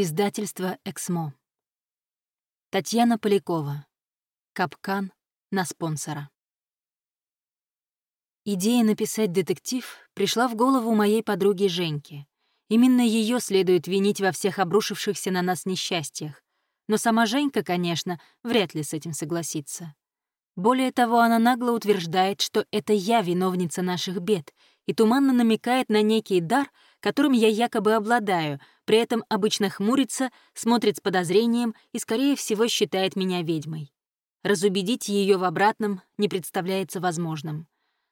Издательство «Эксмо». Татьяна Полякова. Капкан на спонсора. Идея написать детектив пришла в голову моей подруги Женьки. Именно ее следует винить во всех обрушившихся на нас несчастьях. Но сама Женька, конечно, вряд ли с этим согласится. Более того, она нагло утверждает, что это я виновница наших бед, и туманно намекает на некий дар, которым я якобы обладаю, при этом обычно хмурится, смотрит с подозрением и, скорее всего, считает меня ведьмой. Разубедить ее в обратном не представляется возможным.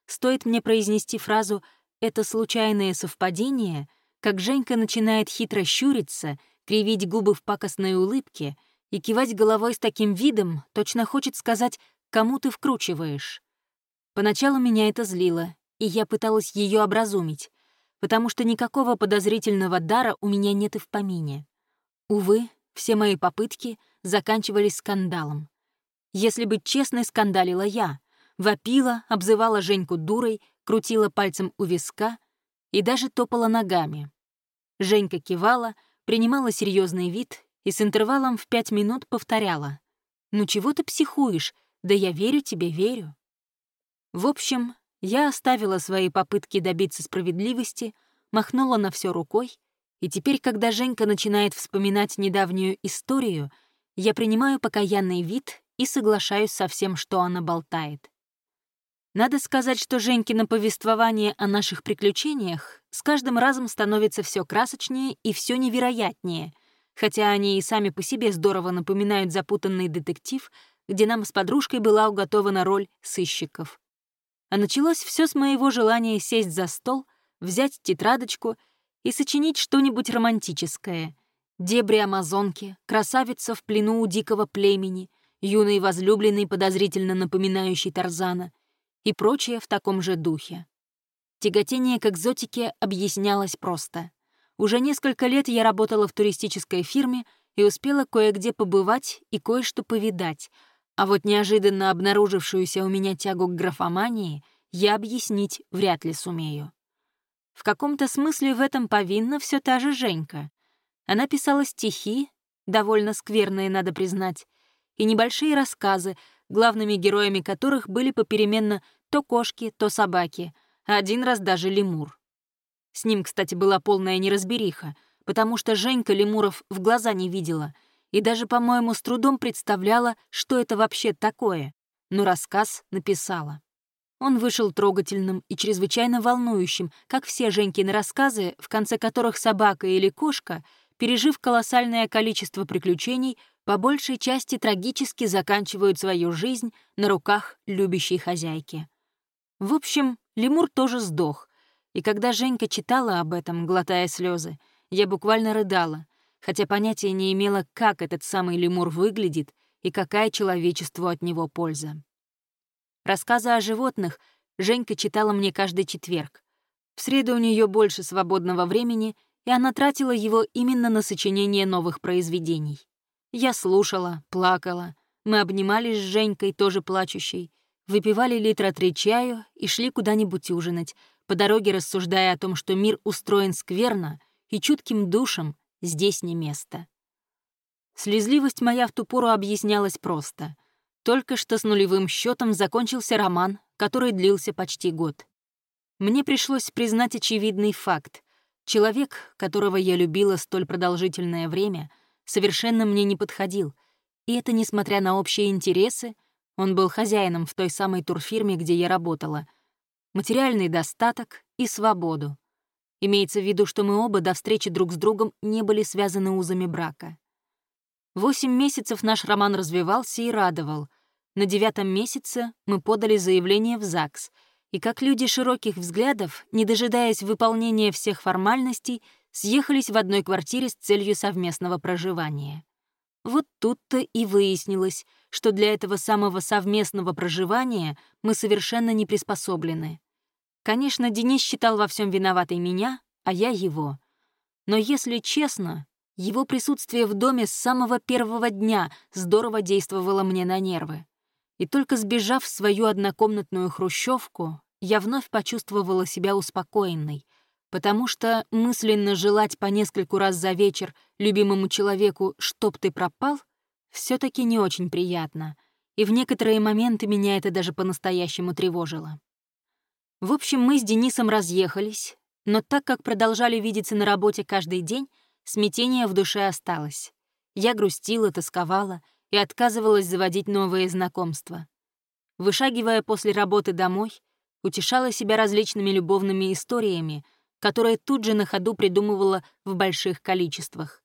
Стоит мне произнести фразу «это случайное совпадение», как Женька начинает хитро щуриться, кривить губы в пакостной улыбке и кивать головой с таким видом, точно хочет сказать «кому ты вкручиваешь». Поначалу меня это злило, и я пыталась ее образумить, потому что никакого подозрительного дара у меня нет и в помине. Увы, все мои попытки заканчивались скандалом. Если быть честной, скандалила я. Вопила, обзывала Женьку дурой, крутила пальцем у виска и даже топала ногами. Женька кивала, принимала серьезный вид и с интервалом в пять минут повторяла. «Ну чего ты психуешь? Да я верю тебе, верю». В общем, я оставила свои попытки добиться справедливости, махнула на все рукой, и теперь, когда Женька начинает вспоминать недавнюю историю, я принимаю покаянный вид и соглашаюсь со всем, что она болтает. Надо сказать, что Женькино повествование о наших приключениях с каждым разом становится все красочнее и все невероятнее, хотя они и сами по себе здорово напоминают запутанный детектив, где нам с подружкой была уготована роль сыщиков. А началось все с моего желания сесть за стол, взять тетрадочку и сочинить что-нибудь романтическое. Дебри Амазонки, красавица в плену у дикого племени, юный возлюбленный, подозрительно напоминающий Тарзана — и прочее в таком же духе. Тяготение к экзотике объяснялось просто. Уже несколько лет я работала в туристической фирме и успела кое-где побывать и кое-что повидать, а вот неожиданно обнаружившуюся у меня тягу к графомании я объяснить вряд ли сумею. В каком-то смысле в этом повинна все та же Женька. Она писала стихи, довольно скверные, надо признать, и небольшие рассказы, главными героями которых были попеременно то кошки, то собаки, а один раз даже лемур. С ним, кстати, была полная неразбериха, потому что Женька лемуров в глаза не видела и даже, по-моему, с трудом представляла, что это вообще такое, но рассказ написала. Он вышел трогательным и чрезвычайно волнующим, как все Женькины рассказы, в конце которых собака или кошка, пережив колоссальное количество приключений, по большей части трагически заканчивают свою жизнь на руках любящей хозяйки. В общем, лемур тоже сдох, и когда Женька читала об этом, глотая слезы, я буквально рыдала, хотя понятия не имела, как этот самый лемур выглядит и какая человечеству от него польза. Рассказы о животных Женька читала мне каждый четверг. В среду у нее больше свободного времени, и она тратила его именно на сочинение новых произведений. Я слушала, плакала, мы обнимались с Женькой, тоже плачущей, выпивали литра три чаю и шли куда-нибудь ужинать, по дороге рассуждая о том, что мир устроен скверно, и чутким душам здесь не место. Слезливость моя в ту пору объяснялась просто. Только что с нулевым счетом закончился роман, который длился почти год. Мне пришлось признать очевидный факт. Человек, которого я любила столь продолжительное время, совершенно мне не подходил, и это несмотря на общие интересы, он был хозяином в той самой турфирме, где я работала. Материальный достаток и свободу. Имеется в виду, что мы оба до встречи друг с другом не были связаны узами брака. Восемь месяцев наш роман развивался и радовал. На девятом месяце мы подали заявление в ЗАГС, и как люди широких взглядов, не дожидаясь выполнения всех формальностей, съехались в одной квартире с целью совместного проживания. Вот тут-то и выяснилось, что для этого самого совместного проживания мы совершенно не приспособлены. Конечно, Денис считал во всем виноватой меня, а я его. Но если честно, его присутствие в доме с самого первого дня здорово действовало мне на нервы. И только сбежав в свою однокомнатную хрущевку, я вновь почувствовала себя успокоенной, потому что мысленно желать по нескольку раз за вечер любимому человеку «чтоб ты пропал» все таки не очень приятно, и в некоторые моменты меня это даже по-настоящему тревожило. В общем, мы с Денисом разъехались, но так как продолжали видеться на работе каждый день, смятение в душе осталось. Я грустила, тосковала и отказывалась заводить новые знакомства. Вышагивая после работы домой, утешала себя различными любовными историями, которые тут же на ходу придумывала в больших количествах.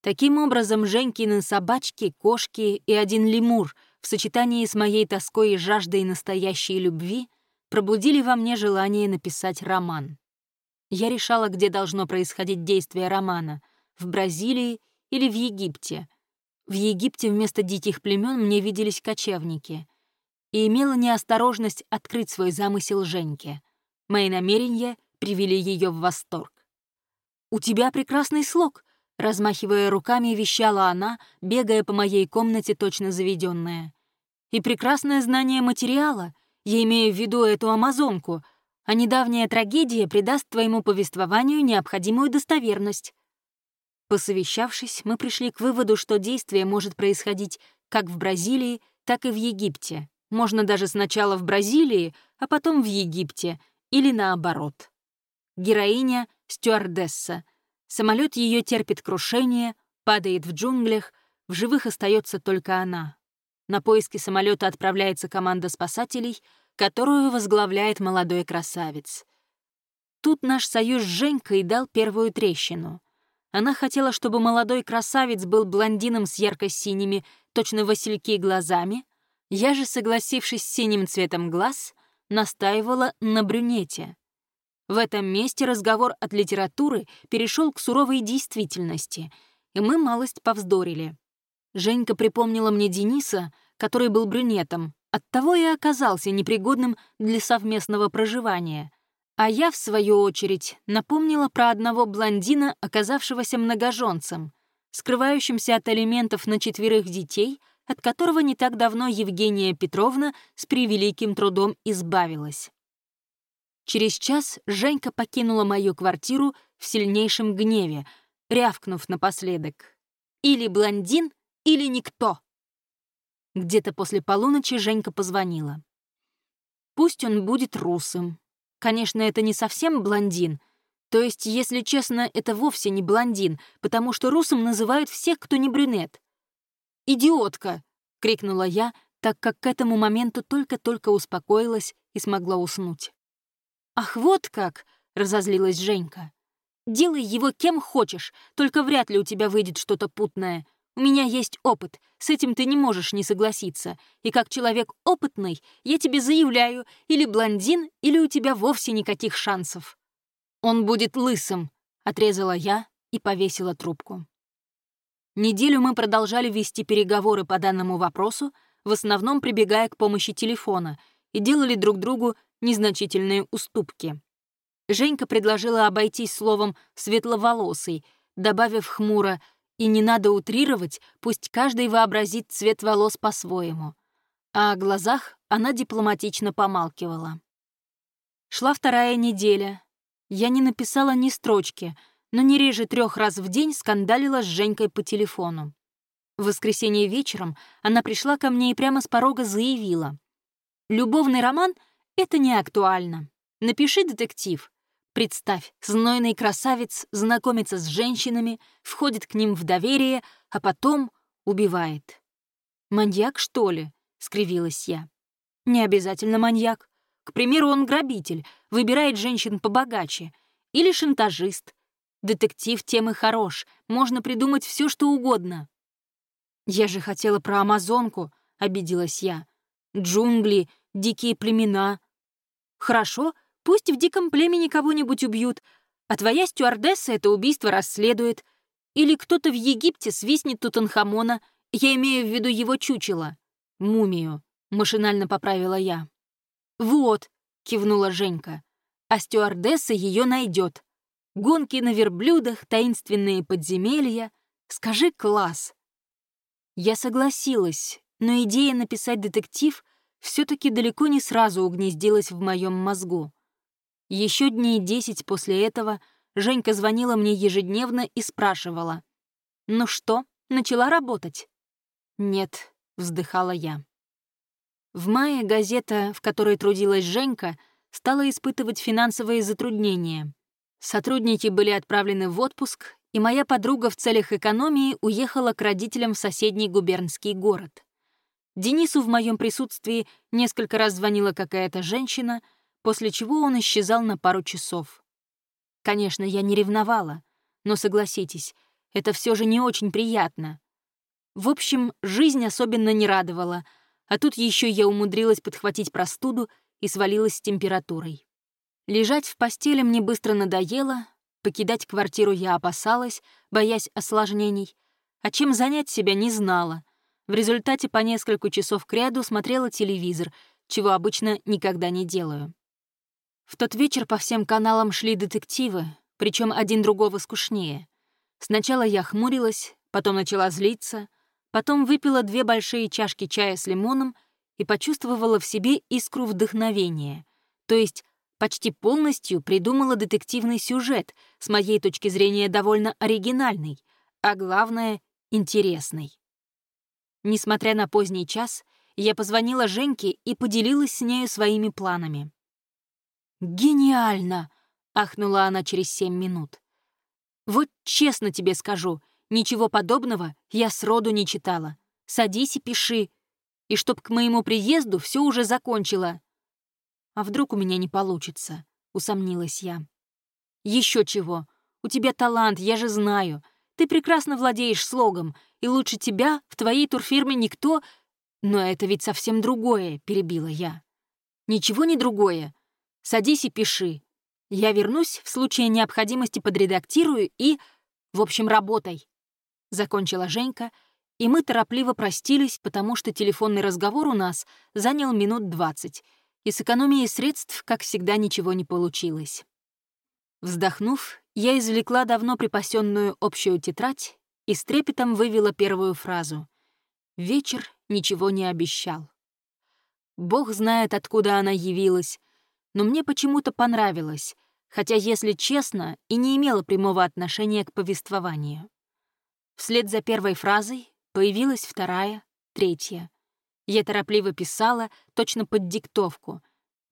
Таким образом, Женькины собачки, кошки и один лемур в сочетании с моей тоской и жаждой настоящей любви пробудили во мне желание написать роман. Я решала, где должно происходить действие романа — в Бразилии или в Египте. В Египте вместо диких племен мне виделись кочевники. И имела неосторожность открыть свой замысел Женьке. Мои намерения привели ее в восторг. «У тебя прекрасный слог», — размахивая руками, вещала она, бегая по моей комнате точно заведенная. «И прекрасное знание материала. Я имею в виду эту амазонку, а недавняя трагедия придаст твоему повествованию необходимую достоверность. Посовещавшись, мы пришли к выводу, что действие может происходить как в Бразилии, так и в Египте. Можно даже сначала в Бразилии, а потом в Египте, или наоборот. Героиня — стюардесса. Самолет ее терпит крушение, падает в джунглях, в живых остается только она. На поиски самолета отправляется команда спасателей — которую возглавляет молодой красавец. Тут наш союз с Женькой дал первую трещину. Она хотела, чтобы молодой красавец был блондином с ярко-синими, точно васильки глазами. Я же, согласившись с синим цветом глаз, настаивала на брюнете. В этом месте разговор от литературы перешел к суровой действительности, и мы малость повздорили. Женька припомнила мне Дениса, который был брюнетом, Оттого и оказался непригодным для совместного проживания. А я, в свою очередь, напомнила про одного блондина, оказавшегося многоженцем, скрывающимся от алиментов на четверых детей, от которого не так давно Евгения Петровна с превеликим трудом избавилась. Через час Женька покинула мою квартиру в сильнейшем гневе, рявкнув напоследок. «Или блондин, или никто!» Где-то после полуночи Женька позвонила. Пусть он будет русым. Конечно, это не совсем блондин. То есть, если честно, это вовсе не блондин, потому что русым называют всех, кто не брюнет. «Идиотка!» — крикнула я, так как к этому моменту только-только успокоилась и смогла уснуть. «Ах, вот как!» — разозлилась Женька. «Делай его кем хочешь, только вряд ли у тебя выйдет что-то путное. У меня есть опыт, с этим ты не можешь не согласиться. И как человек опытный, я тебе заявляю, или блондин, или у тебя вовсе никаких шансов. Он будет лысым, — отрезала я и повесила трубку. Неделю мы продолжали вести переговоры по данному вопросу, в основном прибегая к помощи телефона, и делали друг другу незначительные уступки. Женька предложила обойтись словом «светловолосый», добавив хмуро и не надо утрировать, пусть каждый вообразит цвет волос по-своему. А о глазах она дипломатично помалкивала. Шла вторая неделя. Я не написала ни строчки, но не реже трех раз в день скандалила с Женькой по телефону. В воскресенье вечером она пришла ко мне и прямо с порога заявила. «Любовный роман — это не актуально. Напиши детектив. Представь, знойный красавец знакомится с женщинами, входит к ним в доверие, а потом убивает. «Маньяк, что ли?» — скривилась я. «Не обязательно маньяк. К примеру, он грабитель, выбирает женщин побогаче. Или шантажист. Детектив тем и хорош, можно придумать все, что угодно». «Я же хотела про Амазонку», — обиделась я. «Джунгли, дикие племена». «Хорошо, Пусть в диком племени кого-нибудь убьют, а твоя стюардесса это убийство расследует. Или кто-то в Египте свистнет Тутанхамона, я имею в виду его чучело. Мумию, машинально поправила я. Вот, кивнула Женька, а стюардесса ее найдет. Гонки на верблюдах, таинственные подземелья. Скажи класс. Я согласилась, но идея написать детектив все таки далеко не сразу угнездилась в моем мозгу. Еще дней десять после этого Женька звонила мне ежедневно и спрашивала. «Ну что, начала работать?» «Нет», — вздыхала я. В мае газета, в которой трудилась Женька, стала испытывать финансовые затруднения. Сотрудники были отправлены в отпуск, и моя подруга в целях экономии уехала к родителям в соседний губернский город. Денису в моем присутствии несколько раз звонила какая-то женщина, после чего он исчезал на пару часов. Конечно, я не ревновала, но согласитесь, это все же не очень приятно. В общем, жизнь особенно не радовала, а тут еще я умудрилась подхватить простуду и свалилась с температурой. Лежать в постели мне быстро надоело, покидать квартиру я опасалась, боясь осложнений, а чем занять себя не знала — в результате по несколько часов кряду смотрела телевизор, чего обычно никогда не делаю. В тот вечер по всем каналам шли детективы, причем один другого скучнее. Сначала я хмурилась, потом начала злиться, потом выпила две большие чашки чая с лимоном и почувствовала в себе искру вдохновения, то есть почти полностью придумала детективный сюжет, с моей точки зрения довольно оригинальный, а главное — интересный. Несмотря на поздний час, я позвонила Женьке и поделилась с нею своими планами. «Гениально!» — ахнула она через семь минут. «Вот честно тебе скажу, ничего подобного я сроду не читала. Садись и пиши. И чтоб к моему приезду все уже закончила». «А вдруг у меня не получится?» — усомнилась я. Еще чего. У тебя талант, я же знаю. Ты прекрасно владеешь слогом, и лучше тебя в твоей турфирме никто... Но это ведь совсем другое, — перебила я. Ничего не другое. Садись и пиши. Я вернусь, в случае необходимости подредактирую и... В общем, работай. Закончила Женька, и мы торопливо простились, потому что телефонный разговор у нас занял минут двадцать, и с экономией средств, как всегда, ничего не получилось. Вздохнув, я извлекла давно припасенную общую тетрадь и с трепетом вывела первую фразу. Вечер ничего не обещал. Бог знает, откуда она явилась, но мне почему-то понравилось, хотя, если честно, и не имела прямого отношения к повествованию. Вслед за первой фразой появилась вторая, третья. Я торопливо писала, точно под диктовку,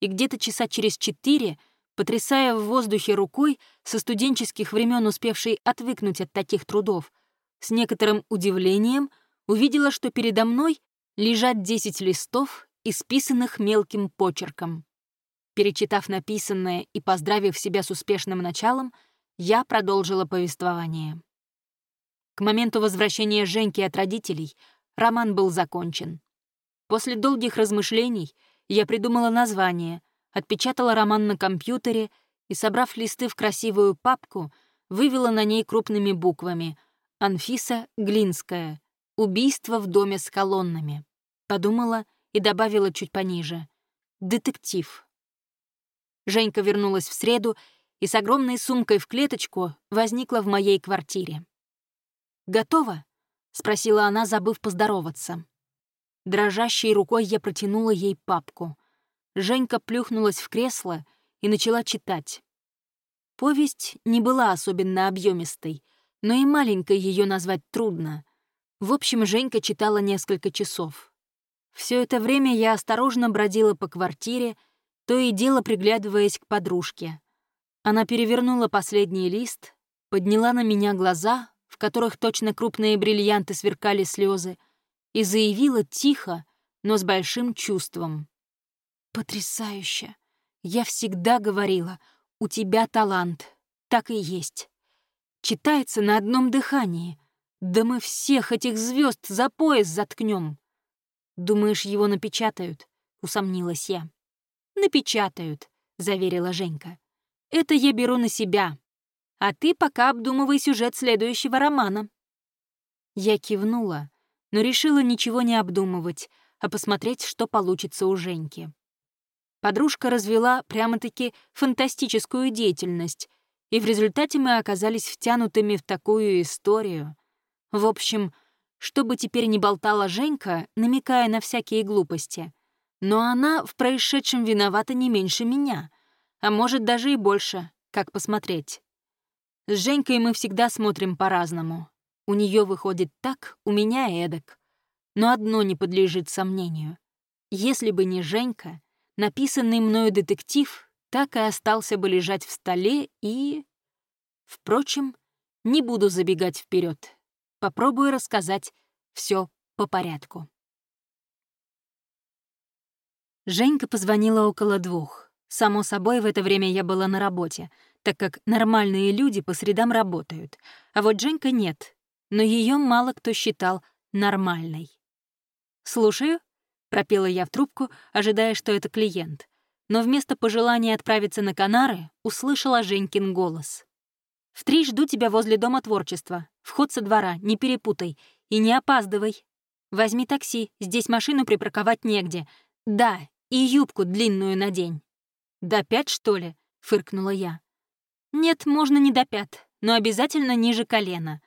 и где-то часа через четыре — потрясая в воздухе рукой, со студенческих времен успевшей отвыкнуть от таких трудов, с некоторым удивлением увидела, что передо мной лежат 10 листов, исписанных мелким почерком. Перечитав написанное и поздравив себя с успешным началом, я продолжила повествование. К моменту возвращения Женьки от родителей роман был закончен. После долгих размышлений я придумала название — отпечатала роман на компьютере и, собрав листы в красивую папку, вывела на ней крупными буквами «Анфиса Глинская. Убийство в доме с колоннами». Подумала и добавила чуть пониже «Детектив». Женька вернулась в среду и с огромной сумкой в клеточку возникла в моей квартире. «Готово?» — спросила она, забыв поздороваться. Дрожащей рукой я протянула ей папку. Женька плюхнулась в кресло и начала читать. Повесть не была особенно объемистой, но и маленькой ее назвать трудно. В общем, Женька читала несколько часов. Все это время я осторожно бродила по квартире, то и дело приглядываясь к подружке. Она перевернула последний лист, подняла на меня глаза, в которых точно крупные бриллианты сверкали слезы, и заявила тихо, но с большим чувством. Потрясающе. Я всегда говорила, у тебя талант. Так и есть. Читается на одном дыхании. Да мы всех этих звезд за пояс заткнем. Думаешь, его напечатают? Усомнилась я. Напечатают, заверила Женька. Это я беру на себя. А ты пока обдумывай сюжет следующего романа. Я кивнула, но решила ничего не обдумывать, а посмотреть, что получится у Женьки. Подружка развела прямо-таки фантастическую деятельность, и в результате мы оказались втянутыми в такую историю. В общем, что бы теперь ни болтала Женька, намекая на всякие глупости, но она в происшедшем виновата не меньше меня. А может, даже и больше, как посмотреть. С Женькой мы всегда смотрим по-разному. У нее выходит так, у меня эдак. Но одно не подлежит сомнению. Если бы не Женька, написанный мною детектив так и остался бы лежать в столе и... Впрочем, не буду забегать вперед. Попробую рассказать все по порядку. Женька позвонила около двух. Само собой, в это время я была на работе, так как нормальные люди по средам работают, а вот Женька нет, но ее мало кто считал нормальной. «Слушаю», — пропела я в трубку, ожидая, что это клиент. Но вместо пожелания отправиться на Канары услышала Женькин голос. «В три жду тебя возле Дома творчества. Вход со двора, не перепутай. И не опаздывай. Возьми такси, здесь машину припарковать негде. Да, и юбку длинную надень». «До пять, что ли?» — фыркнула я. «Нет, можно не до пят, но обязательно ниже колена.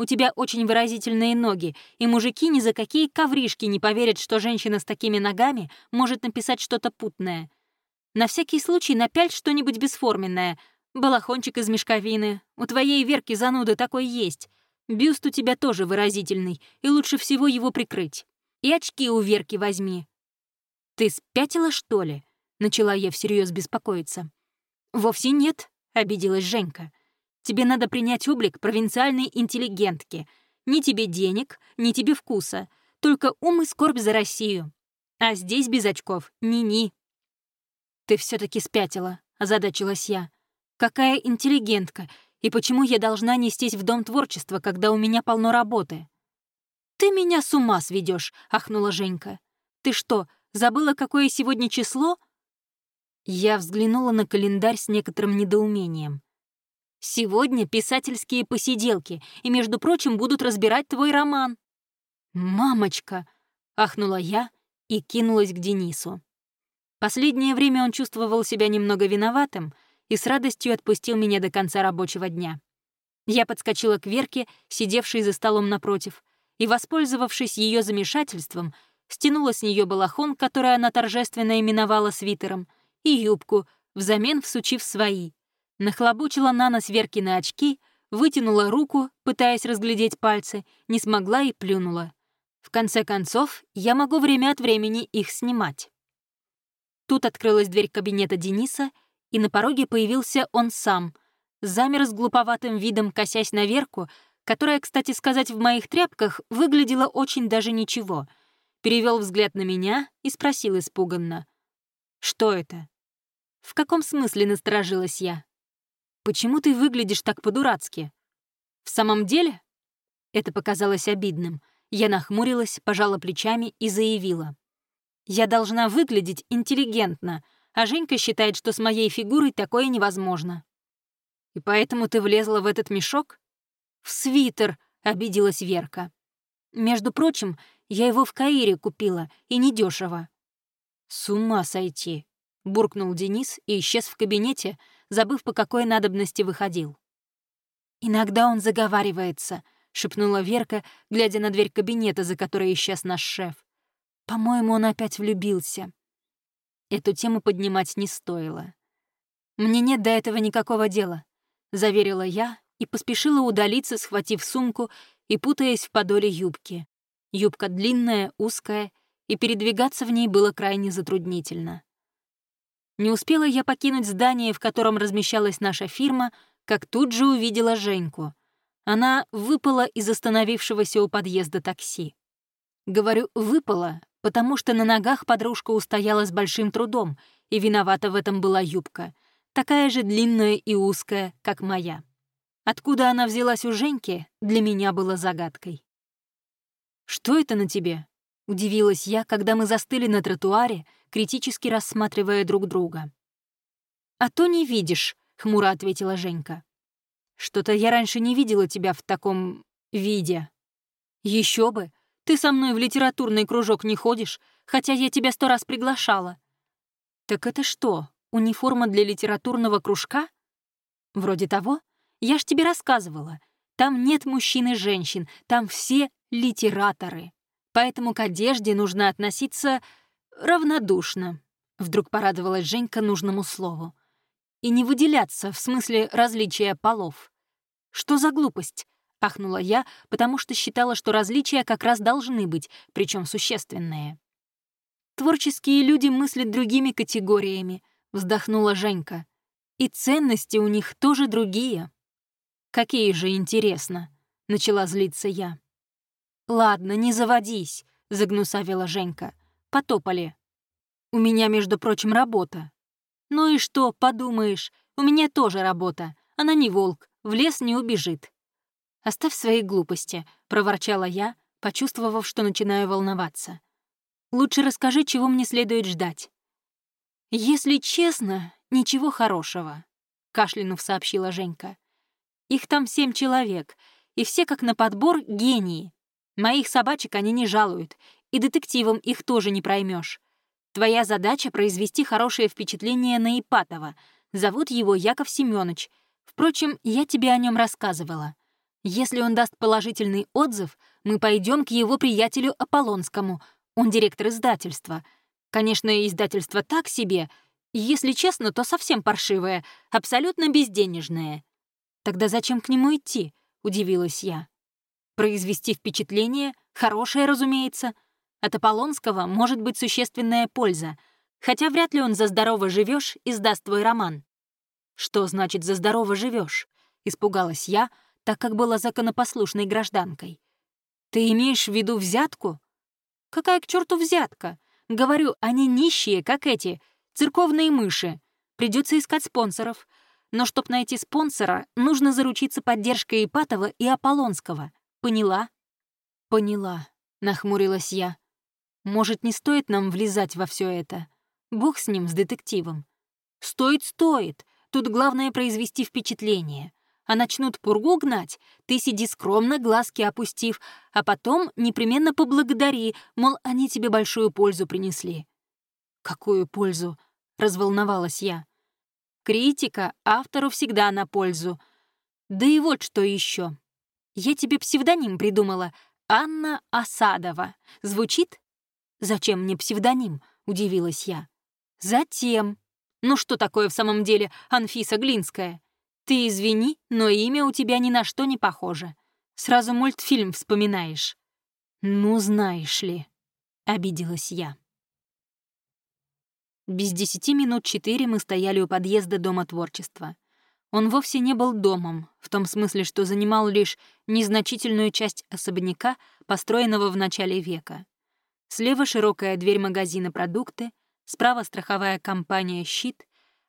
У тебя очень выразительные ноги, и мужики ни за какие ковришки не поверят, что женщина с такими ногами может написать что-то путное. На всякий случай напяль что-нибудь бесформенное. Балахончик из мешковины. У твоей Верки зануды такой есть. Бюст у тебя тоже выразительный, и лучше всего его прикрыть. И очки у Верки возьми. «Ты спятила, что ли?» — начала я всерьез беспокоиться. «Вовсе нет», — обиделась Женька. Тебе надо принять облик провинциальной интеллигентки. Ни тебе денег, ни тебе вкуса. Только ум и скорбь за Россию. А здесь без очков ни-ни. Ты все таки спятила, озадачилась я. Какая интеллигентка, и почему я должна нестись в Дом творчества, когда у меня полно работы? Ты меня с ума сведешь, ахнула Женька. Ты что, забыла, какое сегодня число? Я взглянула на календарь с некоторым недоумением. Сегодня писательские посиделки, и, между прочим, будут разбирать твой роман». «Мамочка!» — ахнула я и кинулась к Денису. Последнее время он чувствовал себя немного виноватым и с радостью отпустил меня до конца рабочего дня. Я подскочила к Верке, сидевшей за столом напротив, и, воспользовавшись ее замешательством, стянула с нее балахон, который она торжественно именовала свитером, и юбку, взамен всучив свои — Нахлобучила на нос Веркины очки, вытянула руку, пытаясь разглядеть пальцы, не смогла и плюнула. В конце концов, я могу время от времени их снимать. Тут открылась дверь кабинета Дениса, и на пороге появился он сам, замер с глуповатым видом, косясь на Верку, которая, кстати сказать, в моих тряпках выглядела очень даже ничего. Перевел взгляд на меня и спросил испуганно. «Что это?» «В каком смысле насторожилась я?» Почему ты выглядишь так по-дурацки?» «В самом деле?» Это показалось обидным. Я нахмурилась, пожала плечами и заявила. «Я должна выглядеть интеллигентно, а Женька считает, что с моей фигурой такое невозможно». «И поэтому ты влезла в этот мешок?» «В свитер», — обиделась Верка. «Между прочим, я его в Каире купила, и недешево. «С ума сойти», — буркнул Денис и исчез в кабинете, забыв, по какой надобности выходил. «Иногда он заговаривается», — шепнула Верка, глядя на дверь кабинета, за которой исчез наш шеф. «По-моему, он опять влюбился». Эту тему поднимать не стоило. «Мне нет до этого никакого дела», — заверила я и поспешила удалиться, схватив сумку и путаясь в подоле юбки. Юбка длинная, узкая, и передвигаться в ней было крайне затруднительно. Не успела я покинуть здание, в котором размещалась наша фирма, как тут же увидела Женьку. Она выпала из остановившегося у подъезда такси. Говорю «выпала», потому что на ногах подружка устояла с большим трудом, и виновата в этом была юбка, такая же длинная и узкая, как моя. Откуда она взялась у Женьки, для меня было загадкой. «Что это на тебе?» — удивилась я, когда мы застыли на тротуаре, критически рассматривая друг друга. «А то не видишь», — хмуро ответила Женька. «Что-то я раньше не видела тебя в таком виде». Еще бы! Ты со мной в литературный кружок не ходишь, хотя я тебя сто раз приглашала». «Так это что, униформа для литературного кружка?» «Вроде того. Я ж тебе рассказывала. Там нет мужчин и женщин, там все литераторы. Поэтому к одежде нужно относиться равнодушно», — вдруг порадовалась Женька нужному слову. и не выделяться в смысле различия полов. Что за глупость? — ахнула я, потому что считала, что различия как раз должны быть, причем существенные. «Творческие люди мыслят другими категориями», — вздохнула Женька. «И ценности у них тоже другие». «Какие же, интересно», — начала злиться я. «Ладно, не заводись», — загнусавила Женька. «Потопали». «У меня, между прочим, работа». «Ну и что, подумаешь, у меня тоже работа. Она не волк, в лес не убежит». «Оставь свои глупости», — проворчала я, почувствовав, что начинаю волноваться. «Лучше расскажи, чего мне следует ждать». «Если честно, ничего хорошего», — кашлянув сообщила Женька. «Их там семь человек, и все как на подбор гении. Моих собачек они не жалуют, и детективам их тоже не проймешь. Твоя задача — произвести хорошее впечатление на Ипатова. Зовут его Яков Семёныч. Впрочем, я тебе о нем рассказывала. Если он даст положительный отзыв, мы пойдем к его приятелю Аполлонскому. Он директор издательства. Конечно, издательство так себе. Если честно, то совсем паршивое, абсолютно безденежное. Тогда зачем к нему идти? Удивилась я. Произвести впечатление, хорошее, разумеется. От Аполлонского может быть существенная польза, хотя вряд ли он за здорово живешь издаст твой роман. Что значит «за здорово живешь? Испугалась я, так как была законопослушной гражданкой. «Ты имеешь в виду взятку?» «Какая к черту взятка? Говорю, они нищие, как эти, церковные мыши. Придется искать спонсоров. Но чтоб найти спонсора, нужно заручиться поддержкой Ипатова и Аполлонского. Поняла?» «Поняла», — нахмурилась я. «Может, не стоит нам влезать во все это? Бог с ним, с детективом». «Стоит, стоит. Тут главное произвести впечатление а начнут пургу гнать, ты сиди скромно, глазки опустив, а потом непременно поблагодари, мол, они тебе большую пользу принесли». «Какую пользу?» — разволновалась я. «Критика автору всегда на пользу. Да и вот что еще. Я тебе псевдоним придумала. Анна Осадова. Звучит?» «Зачем мне псевдоним?» — удивилась я. «Затем. Ну что такое в самом деле Анфиса Глинская?» Ты извини, но имя у тебя ни на что не похоже. Сразу мультфильм вспоминаешь. Ну, знаешь ли, обиделась я. Без десяти минут четыре мы стояли у подъезда Дома творчества. Он вовсе не был домом, в том смысле, что занимал лишь незначительную часть особняка, построенного в начале века. Слева широкая дверь магазина «Продукты», справа страховая компания «Щит»,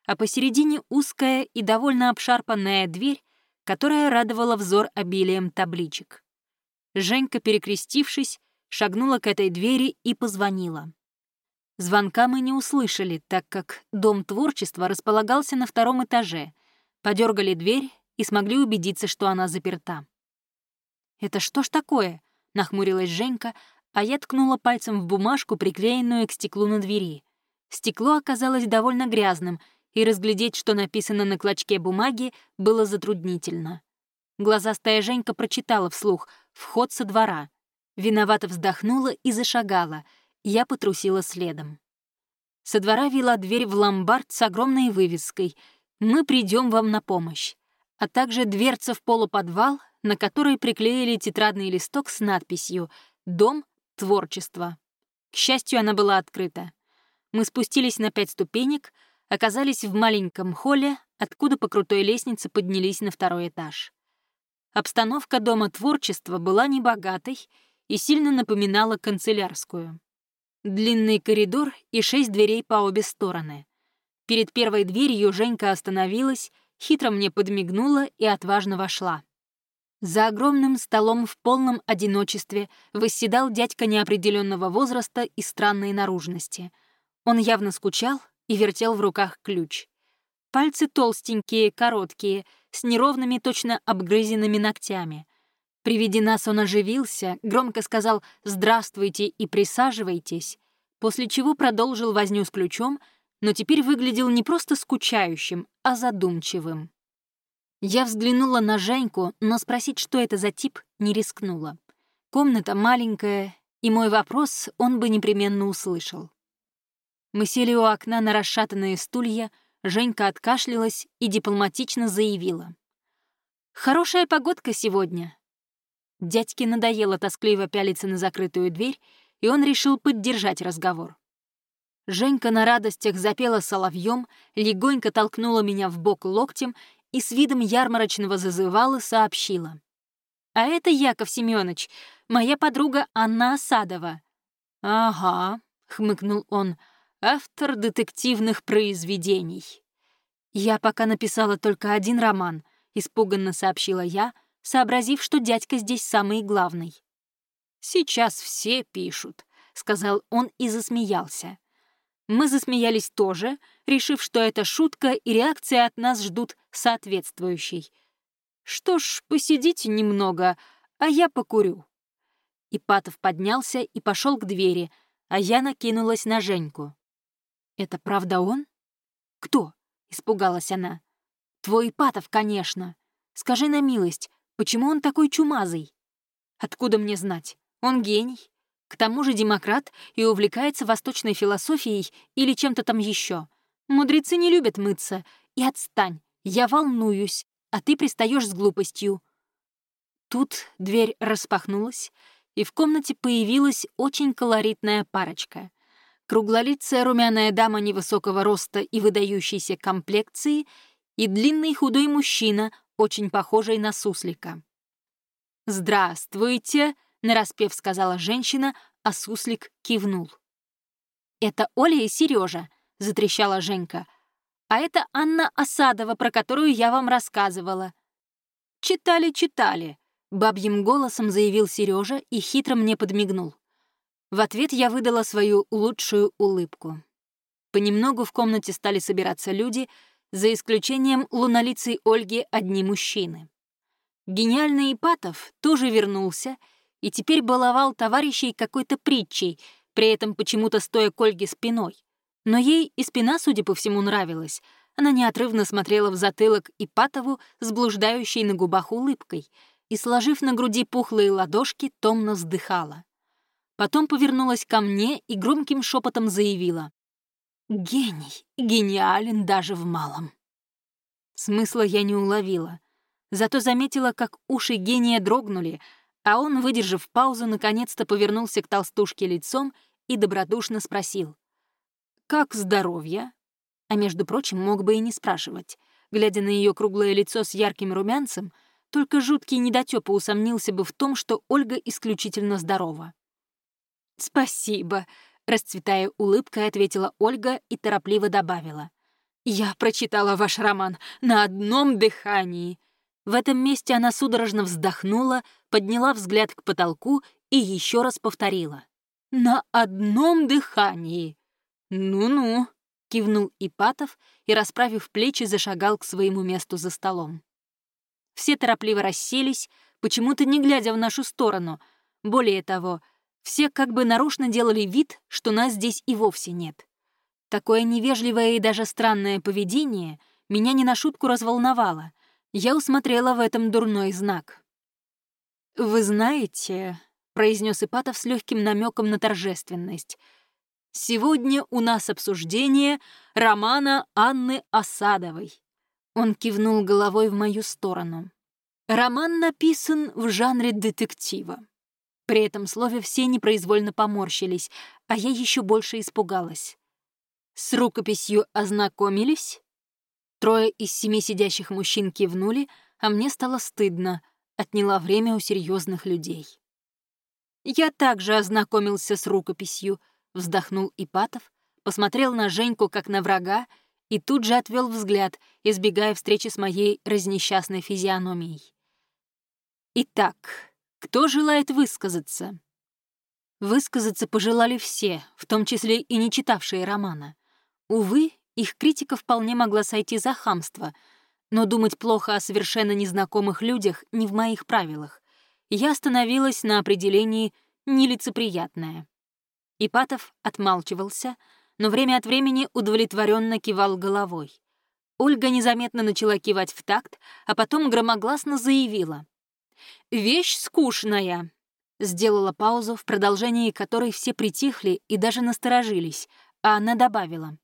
а посередине узкая и довольно обшарпанная дверь, которая радовала взор обилием табличек. Женька, перекрестившись, шагнула к этой двери и позвонила. Звонка мы не услышали, так как Дом творчества располагался на втором этаже. Подергали дверь и смогли убедиться, что она заперта. «Это что ж такое?» — нахмурилась Женька, а я ткнула пальцем в бумажку, приклеенную к стеклу на двери. Стекло оказалось довольно грязным, и разглядеть, что написано на клочке бумаги, было затруднительно. Глазастая Женька прочитала вслух «Вход со двора». Виновато вздохнула и зашагала. Я потрусила следом. Со двора вела дверь в ломбард с огромной вывеской «Мы придем вам на помощь», а также дверца в полуподвал, на которой приклеили тетрадный листок с надписью «Дом творчества». К счастью, она была открыта. Мы спустились на пять ступенек — оказались в маленьком холле, откуда по крутой лестнице поднялись на второй этаж. Обстановка Дома творчества была небогатой и сильно напоминала канцелярскую. Длинный коридор и шесть дверей по обе стороны. Перед первой дверью Женька остановилась, хитро мне подмигнула и отважно вошла. За огромным столом в полном одиночестве восседал дядька неопределенного возраста и странной наружности. Он явно скучал, и вертел в руках ключ. Пальцы толстенькие, короткие, с неровными, точно обгрызенными ногтями. При виде нас он оживился, громко сказал «Здравствуйте» и «Присаживайтесь», после чего продолжил возню с ключом, но теперь выглядел не просто скучающим, а задумчивым. Я взглянула на Женьку, но спросить, что это за тип, не рискнула. Комната маленькая, и мой вопрос он бы непременно услышал. Мы сели у окна на расшатанные стулья, Женька откашлялась и дипломатично заявила. «Хорошая погодка сегодня». Дядьке надоело тоскливо пялиться на закрытую дверь, и он решил поддержать разговор. Женька на радостях запела соловьем, легонько толкнула меня в бок локтем и с видом ярмарочного зазывала сообщила. «А это Яков Семенович, моя подруга Анна Осадова». «Ага», — хмыкнул он, — «автор детективных произведений». «Я пока написала только один роман», — испуганно сообщила я, сообразив, что дядька здесь самый главный. «Сейчас все пишут», — сказал он и засмеялся. Мы засмеялись тоже, решив, что это шутка, и реакция от нас ждут соответствующей. Что ж, посидите немного, а я покурю. Ипатов поднялся и пошел к двери, а я накинулась на Женьку. «Это правда он?» «Кто?» — испугалась она. «Твой Ипатов, конечно. Скажи на милость, почему он такой чумазый?» «Откуда мне знать? Он гений. К тому же демократ и увлекается восточной философией или чем-то там еще. Мудрецы не любят мыться. И отстань, я волнуюсь, а ты пристаешь с глупостью. Тут дверь распахнулась, и в комнате появилась очень колоритная парочка. Круглолицая румяная дама невысокого роста и выдающейся комплекции и длинный худой мужчина, очень похожий на суслика. «Здравствуйте!» — нараспев сказала женщина, а суслик кивнул. «Это Оля и Сережа, затрещала Женька. «А это Анна Осадова, про которую я вам рассказывала». «Читали, читали», — бабьим голосом заявил Сережа и хитро мне подмигнул. В ответ я выдала свою лучшую улыбку. Понемногу в комнате стали собираться люди, за исключением лунолицей Ольги одни мужчины. Гениальный Ипатов тоже вернулся и теперь баловал товарищей какой-то притчей, при этом почему-то стоя к Ольге спиной. Но ей и спина, судя по всему, нравилась. Она неотрывно смотрела в затылок Ипатову с блуждающей на губах улыбкой и, сложив на груди пухлые ладошки, томно вздыхала. Потом повернулась ко мне и громким шепотом заявила. «Гений, гениален даже в малом». Смысла я не уловила, зато заметила, как уши гения дрогнули, а он, выдержав паузу, наконец-то повернулся к толстушке лицом и добродушно спросил. «Как здоровье?» А между прочим, мог бы и не спрашивать. Глядя на ее круглое лицо с ярким румянцем, только жуткий недотёпа усомнился бы в том, что Ольга исключительно здорова. «Спасибо», — расцветая улыбкой, ответила Ольга и торопливо добавила. «Я прочитала ваш роман на одном дыхании. В этом месте она судорожно вздохнула, подняла взгляд к потолку и еще раз повторила. «На одном дыхании!» «Ну-ну», — кивнул Ипатов и, расправив плечи, зашагал к своему месту за столом. Все торопливо расселись, почему-то не глядя в нашу сторону. Более того, все как бы нарочно делали вид, что нас здесь и вовсе нет. Такое невежливое и даже странное поведение меня не на шутку разволновало — я усмотрела в этом дурной знак. «Вы знаете», — произнес Ипатов с легким намеком на торжественность, «сегодня у нас обсуждение романа Анны Осадовой». Он кивнул головой в мою сторону. Роман написан в жанре детектива. При этом слове все непроизвольно поморщились, а я еще больше испугалась. С рукописью ознакомились? Трое из семи сидящих мужчин кивнули, а мне стало стыдно, отняла время у серьезных людей. «Я также ознакомился с рукописью», — вздохнул Ипатов, посмотрел на Женьку как на врага и тут же отвел взгляд, избегая встречи с моей разнесчастной физиономией. «Итак, кто желает высказаться?» Высказаться пожелали все, в том числе и не читавшие романа. Увы, их критика вполне могла сойти за хамство, но думать плохо о совершенно незнакомых людях не в моих правилах. Я остановилась на определении «нелицеприятное». Ипатов отмалчивался, но время от времени удовлетворенно кивал головой. Ольга незаметно начала кивать в такт, а потом громогласно заявила. «Вещь скучная!» Сделала паузу, в продолжении которой все притихли и даже насторожились, а она добавила.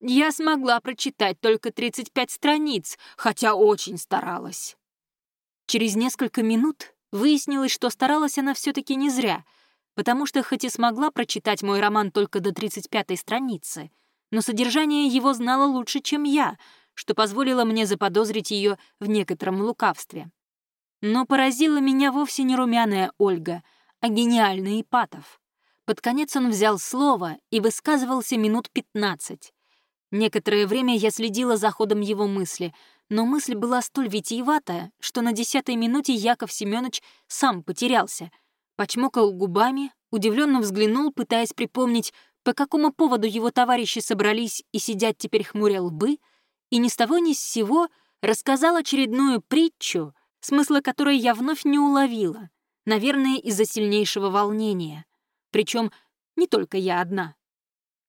Я смогла прочитать только 35 страниц, хотя очень старалась. Через несколько минут выяснилось, что старалась она все таки не зря, потому что хоть и смогла прочитать мой роман только до 35-й страницы, но содержание его знала лучше, чем я, что позволило мне заподозрить ее в некотором лукавстве. Но поразила меня вовсе не румяная Ольга, а гениальный Ипатов. Под конец он взял слово и высказывался минут пятнадцать. Некоторое время я следила за ходом его мысли, но мысль была столь витиеватая, что на десятой минуте Яков Семенович сам потерялся. Почмокал губами, удивленно взглянул, пытаясь припомнить, по какому поводу его товарищи собрались и сидят теперь хмуря лбы, и ни с того ни с сего рассказал очередную притчу, смысла которой я вновь не уловила, наверное, из-за сильнейшего волнения. Причем не только я одна.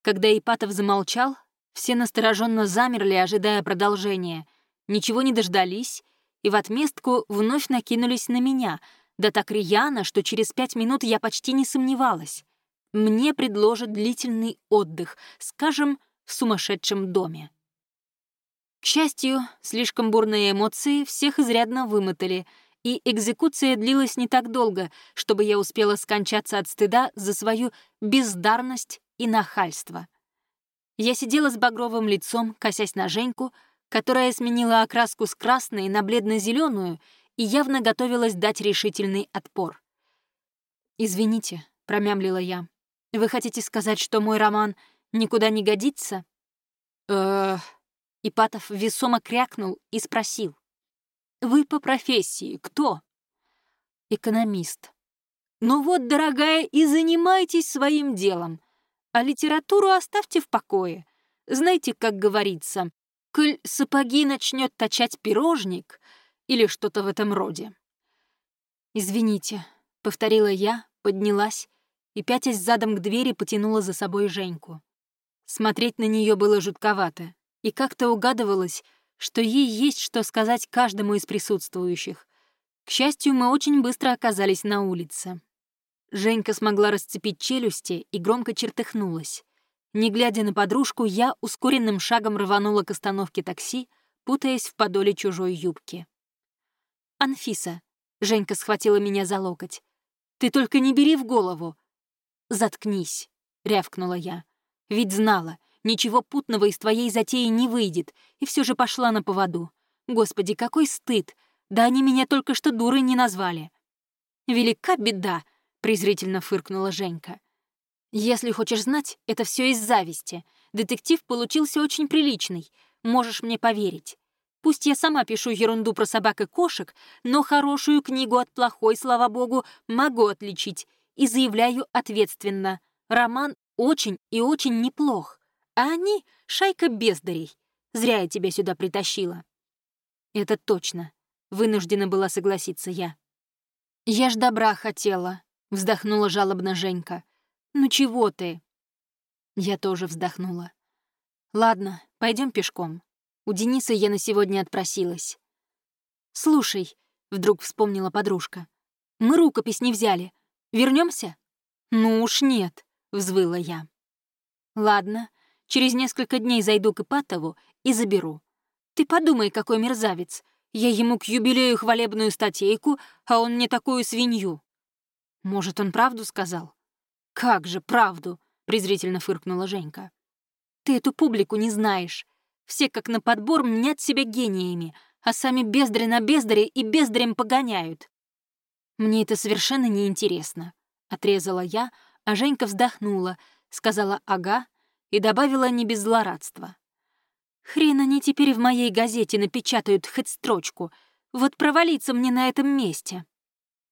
Когда Ипатов замолчал, все настороженно замерли, ожидая продолжения, ничего не дождались и в отместку вновь накинулись на меня, да так рьяно, что через пять минут я почти не сомневалась. Мне предложат длительный отдых, скажем, в сумасшедшем доме. К счастью, слишком бурные эмоции всех изрядно вымотали — и экзекуция длилась не так долго, чтобы я успела скончаться от стыда за свою бездарность и нахальство. Я сидела с багровым лицом, косясь на Женьку, которая сменила окраску с красной на бледно-зеленую и явно готовилась дать решительный отпор. «Извините», — промямлила я, — «вы хотите сказать, что мой роман никуда не годится?» «Э-э...» Ипатов весомо крякнул и спросил. Вы по профессии кто? Экономист. Ну вот, дорогая, и занимайтесь своим делом. А литературу оставьте в покое. Знаете, как говорится, коль сапоги начнет точать пирожник или что-то в этом роде. «Извините», — повторила я, поднялась и, пятясь задом к двери, потянула за собой Женьку. Смотреть на нее было жутковато, и как-то угадывалось, что ей есть что сказать каждому из присутствующих. К счастью, мы очень быстро оказались на улице. Женька смогла расцепить челюсти и громко чертыхнулась. Не глядя на подружку, я ускоренным шагом рванула к остановке такси, путаясь в подоле чужой юбки. «Анфиса», — Женька схватила меня за локоть, — «ты только не бери в голову». «Заткнись», — рявкнула я. «Ведь знала, Ничего путного из твоей затеи не выйдет, и все же пошла на поводу. Господи, какой стыд! Да они меня только что дурой не назвали. Велика беда, презрительно фыркнула Женька. Если хочешь знать, это все из зависти. Детектив получился очень приличный, можешь мне поверить. Пусть я сама пишу ерунду про собак и кошек, но хорошую книгу от плохой, слава богу, могу отличить. И заявляю ответственно. Роман очень и очень неплох. А они — шайка бездарей. Зря я тебя сюда притащила. Это точно. Вынуждена была согласиться я. Я ж добра хотела, вздохнула жалобно Женька. Ну чего ты? Я тоже вздохнула. Ладно, пойдем пешком. У Дениса я на сегодня отпросилась. Слушай, вдруг вспомнила подружка. Мы рукопись не взяли. Вернемся? Ну уж нет, взвыла я. Ладно, Через несколько дней зайду к Ипатову и заберу. Ты подумай, какой мерзавец. Я ему к юбилею хвалебную статейку, а он мне такую свинью. Может, он правду сказал? Как же правду, презрительно фыркнула Женька. Ты эту публику не знаешь. Все как на подбор мнят себя гениями, а сами бездари на бездаре и бездарем погоняют. Мне это совершенно неинтересно, отрезала я, а Женька вздохнула, сказала «ага», и добавила не без злорадства. «Хрен они теперь в моей газете напечатают хоть строчку. Вот провалиться мне на этом месте».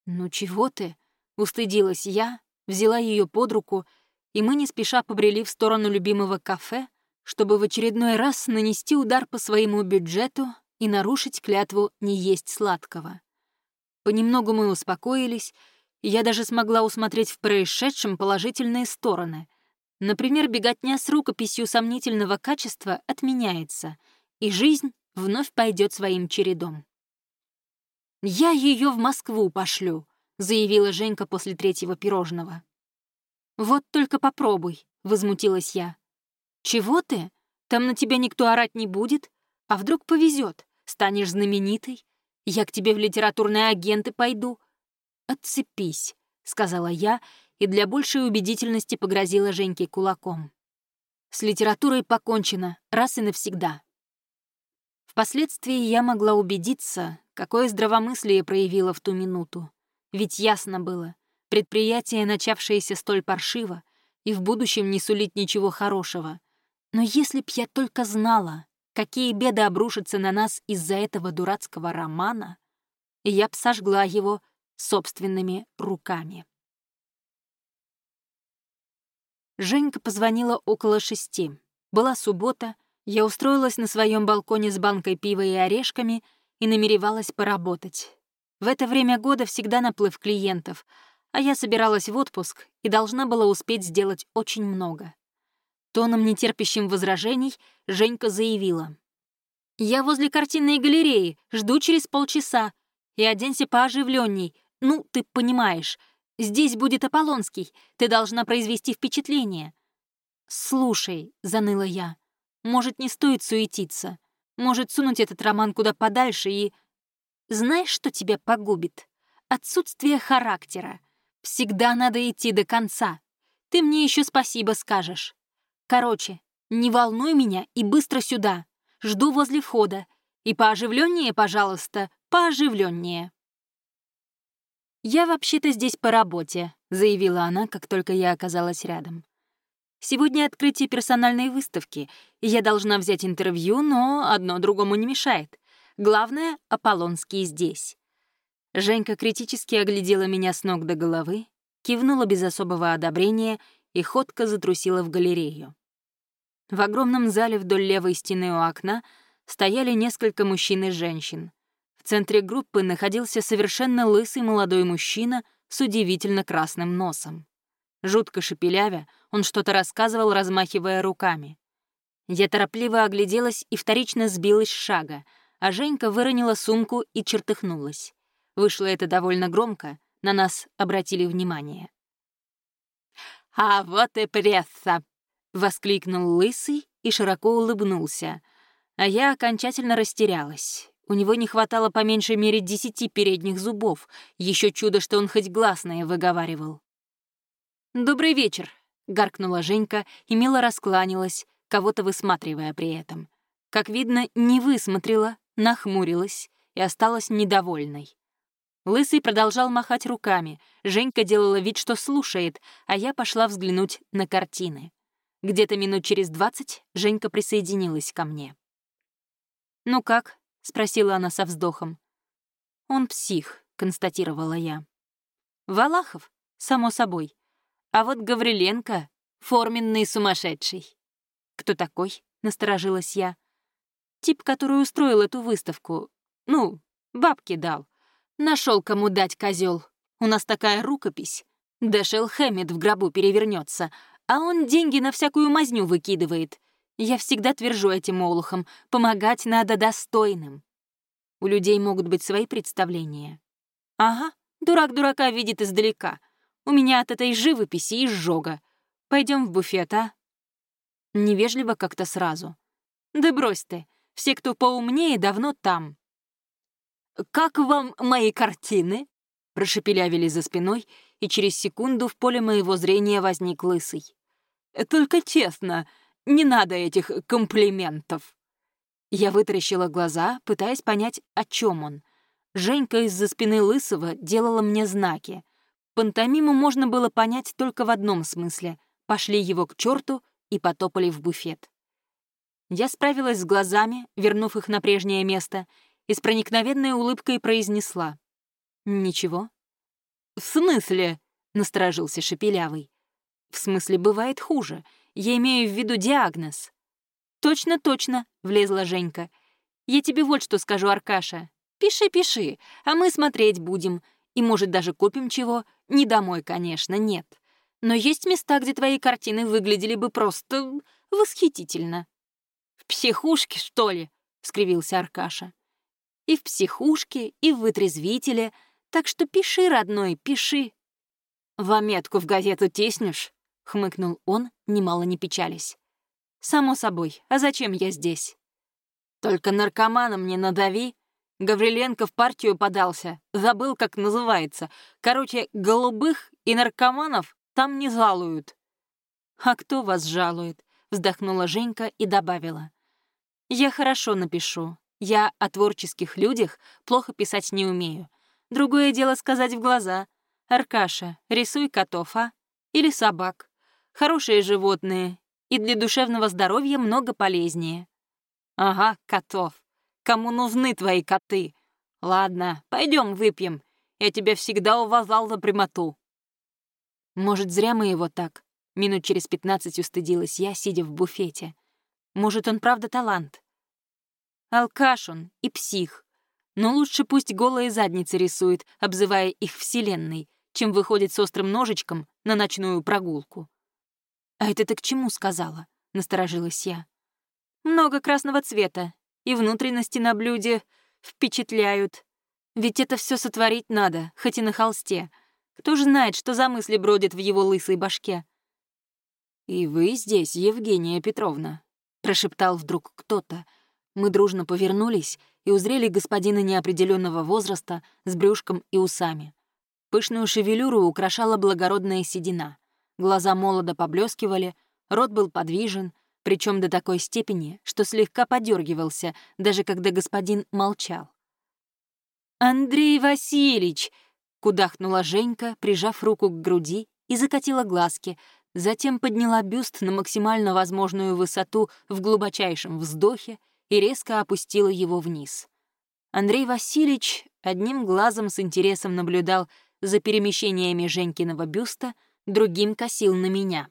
«Ну чего ты?» — устыдилась я, взяла ее под руку, и мы не спеша побрели в сторону любимого кафе, чтобы в очередной раз нанести удар по своему бюджету и нарушить клятву не есть сладкого. Понемногу мы успокоились, и я даже смогла усмотреть в происшедшем положительные стороны — Например, беготня с рукописью сомнительного качества отменяется, и жизнь вновь пойдет своим чередом. «Я ее в Москву пошлю», — заявила Женька после третьего пирожного. «Вот только попробуй», — возмутилась я. «Чего ты?» Там на тебя никто орать не будет? А вдруг повезет? Станешь знаменитой? Я к тебе в литературные агенты пойду». «Отцепись», — сказала я, и для большей убедительности погрозила Женьке кулаком. «С литературой покончено, раз и навсегда». Впоследствии я могла убедиться, какое здравомыслие проявила в ту минуту. Ведь ясно было, предприятие, начавшееся столь паршиво, и в будущем не сулит ничего хорошего. Но если б я только знала, какие беды обрушатся на нас из-за этого дурацкого романа, я б сожгла его собственными руками. Женька позвонила около шести. Была суббота, я устроилась на своем балконе с банкой пива и орешками и намеревалась поработать. В это время года всегда наплыв клиентов, а я собиралась в отпуск и должна была успеть сделать очень много. Тоном, нетерпящим возражений, Женька заявила. «Я возле картинной галереи, жду через полчаса. И оденься пооживленней. Ну, ты понимаешь, здесь будет Аполлонский, ты должна произвести впечатление». «Слушай», — заныла я, — «может, не стоит суетиться? Может, сунуть этот роман куда подальше и...» «Знаешь, что тебя погубит? Отсутствие характера. Всегда надо идти до конца. Ты мне еще спасибо скажешь. Короче, не волнуй меня и быстро сюда. Жду возле входа. И пооживленнее, пожалуйста, пооживленнее. «Я вообще-то здесь по работе», — заявила она, как только я оказалась рядом. «Сегодня открытие персональной выставки, и я должна взять интервью, но одно другому не мешает. Главное, Аполлонский здесь». Женька критически оглядела меня с ног до головы, кивнула без особого одобрения и ходко затрусила в галерею. В огромном зале вдоль левой стены у окна стояли несколько мужчин и женщин. В центре группы находился совершенно лысый молодой мужчина с удивительно красным носом. Жутко шепелявя, он что-то рассказывал, размахивая руками. Я торопливо огляделась и вторично сбилась с шага, а Женька выронила сумку и чертыхнулась. Вышло это довольно громко, на нас обратили внимание. «А вот и пресса!» — воскликнул Лысый и широко улыбнулся. А я окончательно растерялась. У него не хватало по меньшей мере десяти передних зубов. Еще чудо, что он хоть гласное выговаривал. «Добрый вечер», — гаркнула Женька и мило раскланялась, кого-то высматривая при этом. Как видно, не высмотрела, нахмурилась и осталась недовольной. Лысый продолжал махать руками, Женька делала вид, что слушает, а я пошла взглянуть на картины. Где-то минут через двадцать Женька присоединилась ко мне. «Ну как?» — спросила она со вздохом. «Он псих», — констатировала я. «Валахов? Само собой. А вот Гавриленко — форменный сумасшедший». «Кто такой?» — насторожилась я. «Тип, который устроил эту выставку. Ну, бабки дал. Нашел кому дать козел. У нас такая рукопись. Дэшел Хэммит в гробу перевернется, а он деньги на всякую мазню выкидывает. Я всегда твержу этим олухам, помогать надо достойным. У людей могут быть свои представления. Ага, дурак дурака видит издалека. У меня от этой живописи изжога. Пойдем в буфет, а? Невежливо как-то сразу. Да брось ты, все, кто поумнее, давно там. «Как вам мои картины?» Прошепелявили за спиной, и через секунду в поле моего зрения возник лысый. «Только честно, не надо этих комплиментов». Я вытаращила глаза, пытаясь понять, о чем он. Женька из-за спины Лысого делала мне знаки. Пантомиму можно было понять только в одном смысле. Пошли его к черту и потопали в буфет. Я справилась с глазами, вернув их на прежнее место, и с проникновенной улыбкой произнесла. «Ничего». «В смысле?» — насторожился Шепелявый. «В смысле, бывает хуже. Я имею в виду диагноз». «Точно, точно», — влезла Женька. «Я тебе вот что скажу, Аркаша. Пиши, пиши, а мы смотреть будем. И, может, даже купим чего. Не домой, конечно, нет. Но есть места, где твои картины выглядели бы просто восхитительно». «В психушке, что ли?» — скривился Аркаша и в психушке, и в вытрезвителе, так что пиши, родной, пиши». «Вометку в газету теснешь?» — хмыкнул он, немало не печались. «Само собой. А зачем я здесь?» «Только наркоманом не надави. Гавриленко в партию подался. Забыл, как называется. Короче, голубых и наркоманов там не жалуют». «А кто вас жалует?» — вздохнула Женька и добавила. «Я хорошо напишу. Я о творческих людях плохо писать не умею. Другое дело сказать в глаза. Аркаша, рисуй котов, а? Или собак. Хорошие животные. И для душевного здорья много полезнее. Ага, котов. Кому нужны твои коты? Ладно, пойдем выпьем. Я тебя всегда уважал за прямоту. Может, зря мы его так. Минут через пятнадцать устыдилась я, сидя в буфете. Может, он правда талант? Алкаш он и псих. Но лучше пусть голые задницы рисует, обзывая их вселенной, чем выходит с острым ножичком на ночную прогулку. «А это ты к чему сказала?» — насторожилась я. «Много красного цвета, и внутренности на блюде впечатляют. Ведь это все сотворить надо, хоть и на холсте. Кто же знает, что за мысли бродят в его лысой башке?» «И вы здесь, Евгения Петровна», — прошептал вдруг кто-то, — мы дружно повернулись и узрели господина неопределенного возраста с брюшком и усами. Пышную шевелюру украшала благородная седина. Глаза молодо поблескивали, рот был подвижен, причем до такой степени, что слегка подергивался, даже когда господин молчал. «Андрей Васильевич!» — кудахнула Женька, прижав руку к груди и закатила глазки, затем подняла бюст на максимально возможную высоту в глубочайшем вздохе и резко опустила его вниз. Андрей Васильевич одним глазом с интересом наблюдал за перемещениями Женькиного бюста, другим косил на меня.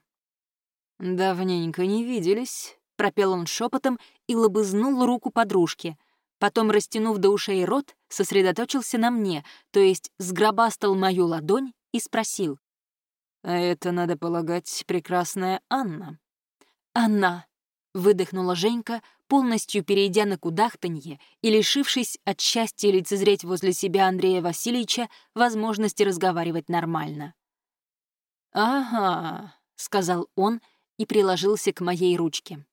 «Давненько не виделись», — пропел он шепотом и лобызнул руку подружки. Потом, растянув до ушей рот, сосредоточился на мне, то есть сгробастал мою ладонь и спросил. «А это, надо полагать, прекрасная Анна». «Анна», — выдохнула Женька, полностью перейдя на кудахтанье и лишившись от счастья лицезреть возле себя Андрея Васильевича возможности разговаривать нормально. «Ага», — сказал он и приложился к моей ручке.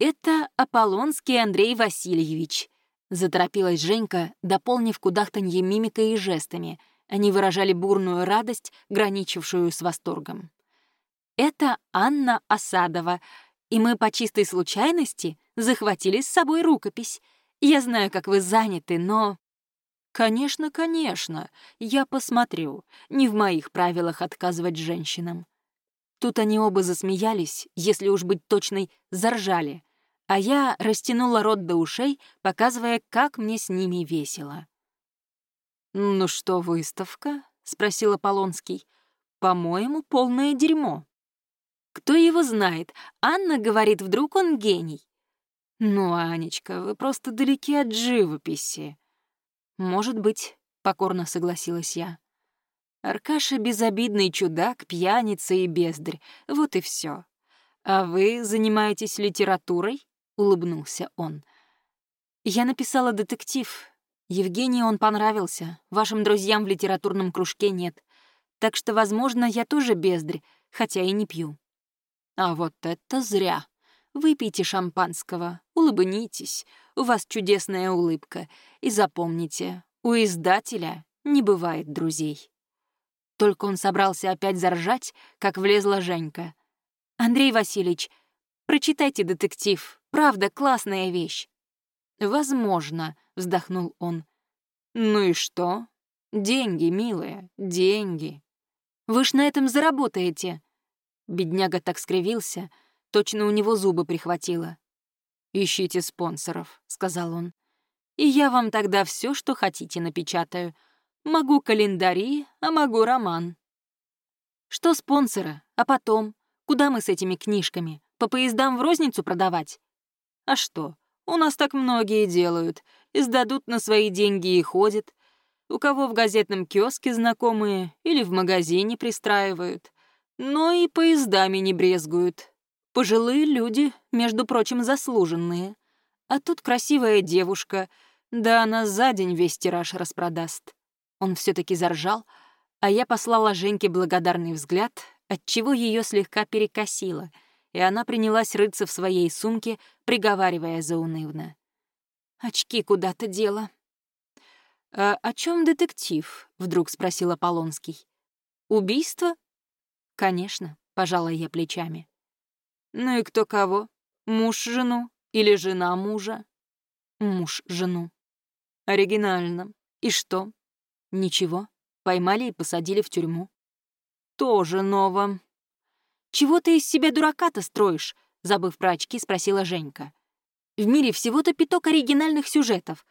«Это Аполлонский Андрей Васильевич», — заторопилась Женька, дополнив кудахтанье мимикой и жестами. Они выражали бурную радость, граничившую с восторгом. «Это Анна Осадова, и мы по чистой случайности захватили с собой рукопись. Я знаю, как вы заняты, но...» «Конечно, конечно, я посмотрю. Не в моих правилах отказывать женщинам». Тут они оба засмеялись, если уж быть точной, заржали, а я растянула рот до ушей, показывая, как мне с ними весело. «Ну что, выставка?» — спросил Аполлонский. «По-моему, полное дерьмо». Кто его знает? Анна говорит, вдруг он гений. Ну, Анечка, вы просто далеки от живописи. Может быть, покорно согласилась я. Аркаша — безобидный чудак, пьяница и бездарь. Вот и все. А вы занимаетесь литературой? Улыбнулся он. Я написала детектив. Евгении он понравился. Вашим друзьям в литературном кружке нет. Так что, возможно, я тоже бездарь, хотя и не пью. А вот это зря. Выпейте шампанского, улыбнитесь, у вас чудесная улыбка. И запомните, у издателя не бывает друзей. Только он собрался опять заржать, как влезла Женька. «Андрей Васильевич, прочитайте детектив. Правда, классная вещь». «Возможно», — вздохнул он. «Ну и что? Деньги, милая, деньги. Вы ж на этом заработаете», Бедняга так скривился, точно у него зубы прихватило. «Ищите спонсоров», — сказал он. «И я вам тогда все, что хотите, напечатаю. Могу календари, а могу роман». «Что спонсора? А потом? Куда мы с этими книжками? По поездам в розницу продавать?» «А что? У нас так многие делают. Издадут на свои деньги и ходят. У кого в газетном киоске знакомые или в магазине пристраивают но и поездами не брезгуют. Пожилые люди, между прочим, заслуженные. А тут красивая девушка, да она за день весь тираж распродаст. Он все таки заржал, а я послала Женьке благодарный взгляд, отчего ее слегка перекосило, и она принялась рыться в своей сумке, приговаривая заунывно. «Очки куда-то дела». «А о чем детектив?» — вдруг спросил Аполлонский. «Убийство?» «Конечно», — пожала я плечами. «Ну и кто кого? Муж жену или жена мужа?» «Муж жену». «Оригинально. И что?» «Ничего. Поймали и посадили в тюрьму». «Тоже ново», «Чего ты из себя дурака-то строишь?» — забыв про очки, спросила Женька. «В мире всего-то пяток оригинальных сюжетов.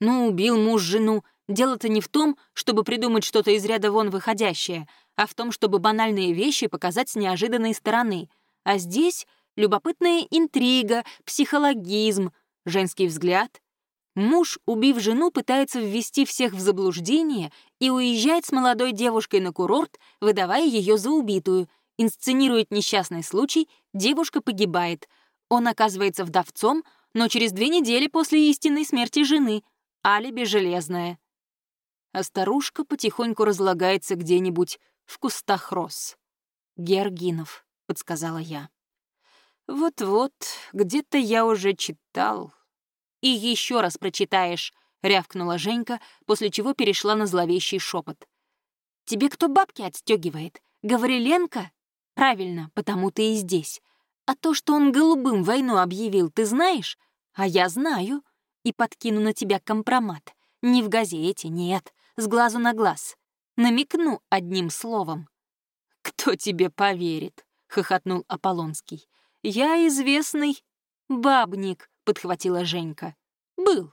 Ну, убил муж жену. Дело-то не в том, чтобы придумать что-то из ряда вон выходящее, а в том, чтобы банальные вещи показать с неожиданной стороны. А здесь любопытная интрига, психологизм, женский взгляд. Муж, убив жену, пытается ввести всех в заблуждение и уезжает с молодой девушкой на курорт, выдавая ее за убитую — инсценирует несчастный случай, девушка погибает. Он оказывается вдовцом, но через две недели после истинной смерти жены. Алиби железное. А старушка потихоньку разлагается где-нибудь в кустах роз. «Георгинов», — подсказала я. «Вот-вот, где-то я уже читал». «И еще раз прочитаешь», — рявкнула Женька, после чего перешла на зловещий шепот. «Тебе кто бабки отстегивает? Гавриленко?» Правильно, потому ты и здесь. А то, что он голубым войну объявил, ты знаешь? А я знаю. И подкину на тебя компромат. Не в газете, нет, с глазу на глаз. Намекну одним словом. «Кто тебе поверит?» — хохотнул Аполлонский. «Я известный бабник», — подхватила Женька. «Был.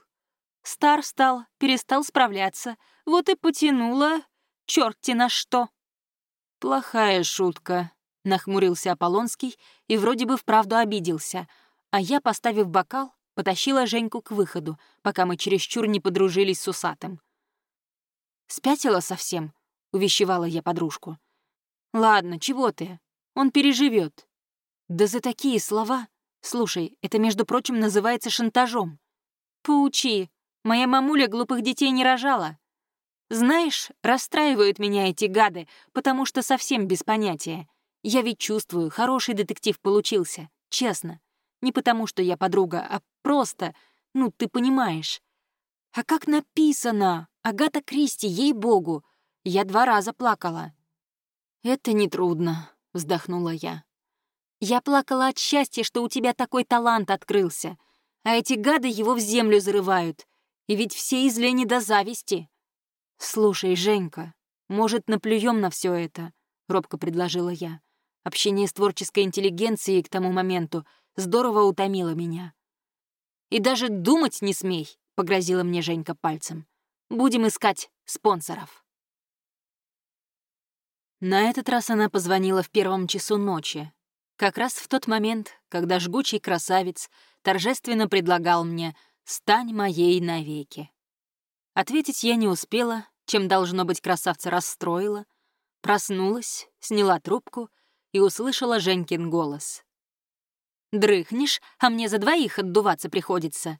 Стар стал, перестал справляться. Вот и потянула черти на что». «Плохая шутка», Нахмурился Аполлонский и вроде бы вправду обиделся, а я, поставив бокал, потащила Женьку к выходу, пока мы чересчур не подружились с усатым. «Спятила совсем?» — увещевала я подружку. «Ладно, чего ты? Он переживет. «Да за такие слова! Слушай, это, между прочим, называется шантажом. Поучи, моя мамуля глупых детей не рожала. Знаешь, расстраивают меня эти гады, потому что совсем без понятия. Я ведь чувствую, хороший детектив получился, честно. Не потому, что я подруга, а просто, ну, ты понимаешь. А как написано? Агата Кристи, ей-богу. Я два раза плакала. Это нетрудно, вздохнула я. Я плакала от счастья, что у тебя такой талант открылся. А эти гады его в землю зарывают. И ведь все из лени до зависти. Слушай, Женька, может, наплюем на все это? Робко предложила я. Общение с творческой интеллигенцией к тому моменту здорово утомило меня. «И даже думать не смей», — погрозила мне Женька пальцем. «Будем искать спонсоров». На этот раз она позвонила в первом часу ночи, как раз в тот момент, когда жгучий красавец торжественно предлагал мне «стань моей навеки». Ответить я не успела, чем, должно быть, красавца расстроила, проснулась, сняла трубку — и услышала Женькин голос. «Дрыхнешь, а мне за двоих отдуваться приходится».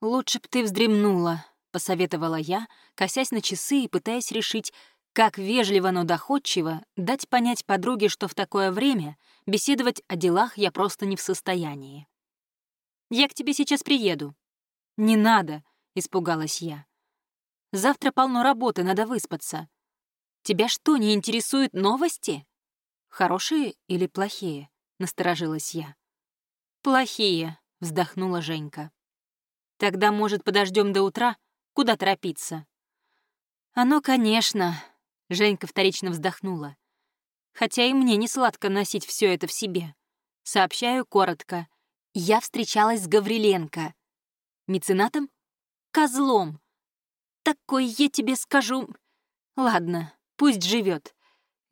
«Лучше б ты вздремнула», — посоветовала я, косясь на часы и пытаясь решить, как вежливо, но доходчиво дать понять подруге, что в такое время беседовать о делах я просто не в состоянии. «Я к тебе сейчас приеду». «Не надо», — испугалась я. «Завтра полно работы, надо выспаться. Тебя что, не интересуют новости?» «Хорошие или плохие?» — насторожилась я. «Плохие», — вздохнула Женька. «Тогда, может, подождем до утра? Куда торопиться?» «Оно, конечно», — Женька вторично вздохнула. «Хотя и мне не сладко носить все это в себе. Сообщаю коротко. Я встречалась с Гавриленко. Меценатом? Козлом. Такой я тебе скажу... Ладно, пусть живет.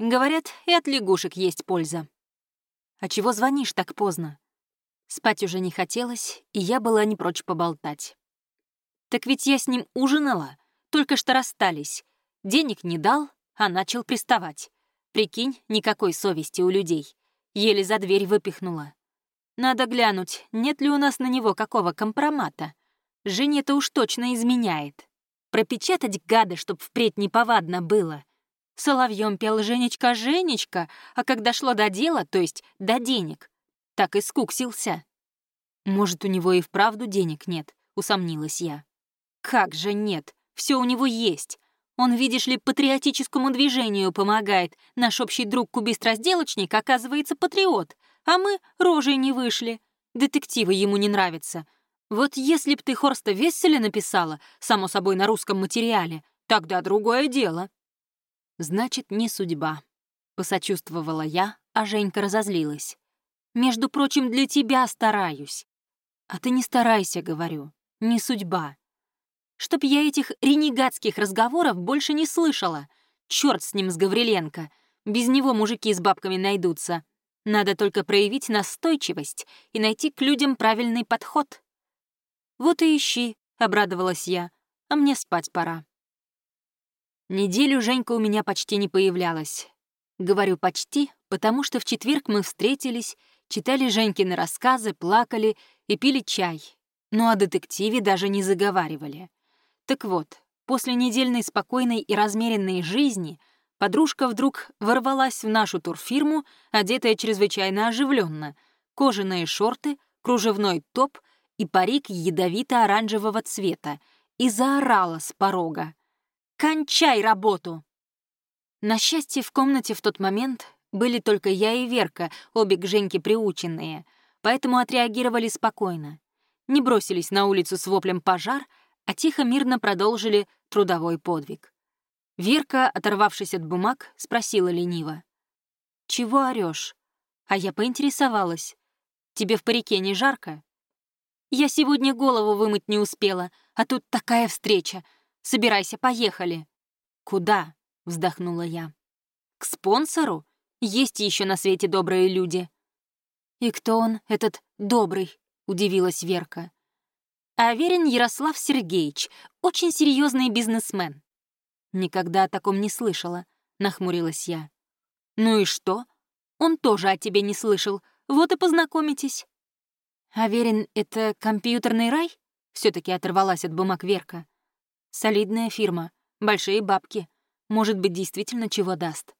Говорят, и от лягушек есть польза. А чего звонишь так поздно? Спать уже не хотелось, и я была не прочь поболтать. Так ведь я с ним ужинала, только что расстались. Денег не дал, а начал приставать. Прикинь, никакой совести у людей. Еле за дверь выпихнула. Надо глянуть, нет ли у нас на него какого компромата. Жене-то уж точно изменяет. Пропечатать гада, чтоб впредь неповадно было. Соловьем пел Женечка, Женечка, а когда шло до дела, то есть до денег, Так и скуксился. Может, у него и вправду денег нет, усомнилась я. Как же нет, все у него есть. Он, видишь ли, патриотическому движению помогает. Наш общий друг-кубист-разделочник, оказывается, патриот. А мы рожей не вышли. Детективы ему не нравятся. Вот если б ты Хорста Весселя написала, само собой, на русском материале, тогда другое дело. Значит, не судьба. Посочувствовала я, а Женька разозлилась. Между прочим, для тебя стараюсь. А ты не старайся, говорю. Не судьба. Чтоб я этих ренегатских разговоров больше не слышала. Черт с ним, с Гавриленко. Без него мужики с бабками найдутся. Надо только проявить настойчивость и найти к людям правильный подход. «Вот и ищи», — обрадовалась я, — «а мне спать пора». Неделю Женька у меня почти не появлялась. Говорю «почти», потому что в четверг мы встретились, читали Женькины рассказы, плакали и пили чай, но о детективе даже не заговаривали. Так вот, после недельной спокойной и размеренной жизни подружка вдруг ворвалась в нашу турфирму, одетая чрезвычайно оживленно, кожаные шорты, кружевной топ — и парик ядовито-оранжевого цвета и заорала с порога. «Кончай работу!» На счастье, в комнате в тот момент были только я и Верка, обе к Женьке приученные, поэтому отреагировали спокойно. Не бросились на улицу с воплем «пожар», а тихо-мирно продолжили трудовой подвиг. Верка, оторвавшись от бумаг, спросила лениво. «Чего орёшь?» А я поинтересовалась. «Тебе в парике не жарко?» Я сегодня голову вымыть не успела, а тут такая встреча. Собирайся, поехали». «Куда?» — вздохнула я. «К спонсору? Есть еще на свете добрые люди». «И кто он, этот добрый?» — удивилась Верка. «Аверин Ярослав Сергеевич, очень серьезный бизнесмен». «Никогда о таком не слышала», — нахмурилась я. «Ну и что? Он тоже о тебе не слышал. Вот и познакомитесь». «Аверин — это компьютерный рай?» — все таки оторвалась от бумаг Верка. «Солидная фирма, большие бабки. Может быть, действительно чего даст».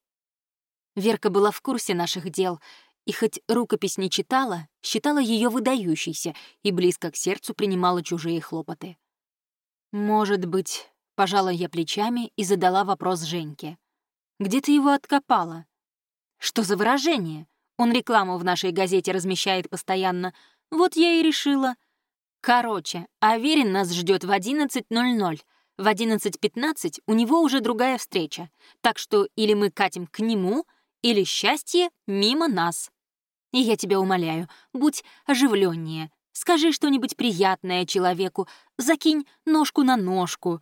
Верка была в курсе наших дел, и хоть рукопись не читала, считала ее выдающейся и близко к сердцу принимала чужие хлопоты. «Может быть», — пожала я плечами и задала вопрос Женьке. «Где ты его откопала?» «Что за выражение? Он рекламу в нашей газете размещает постоянно, вот я и решила. Короче, Аверин нас ждет в 11.00. В 11.15 у него уже другая встреча. Так что или мы катим к нему, или счастье мимо нас. И я тебя умоляю, будь оживленнее. Скажи что-нибудь приятное человеку, закинь ножку на ножку.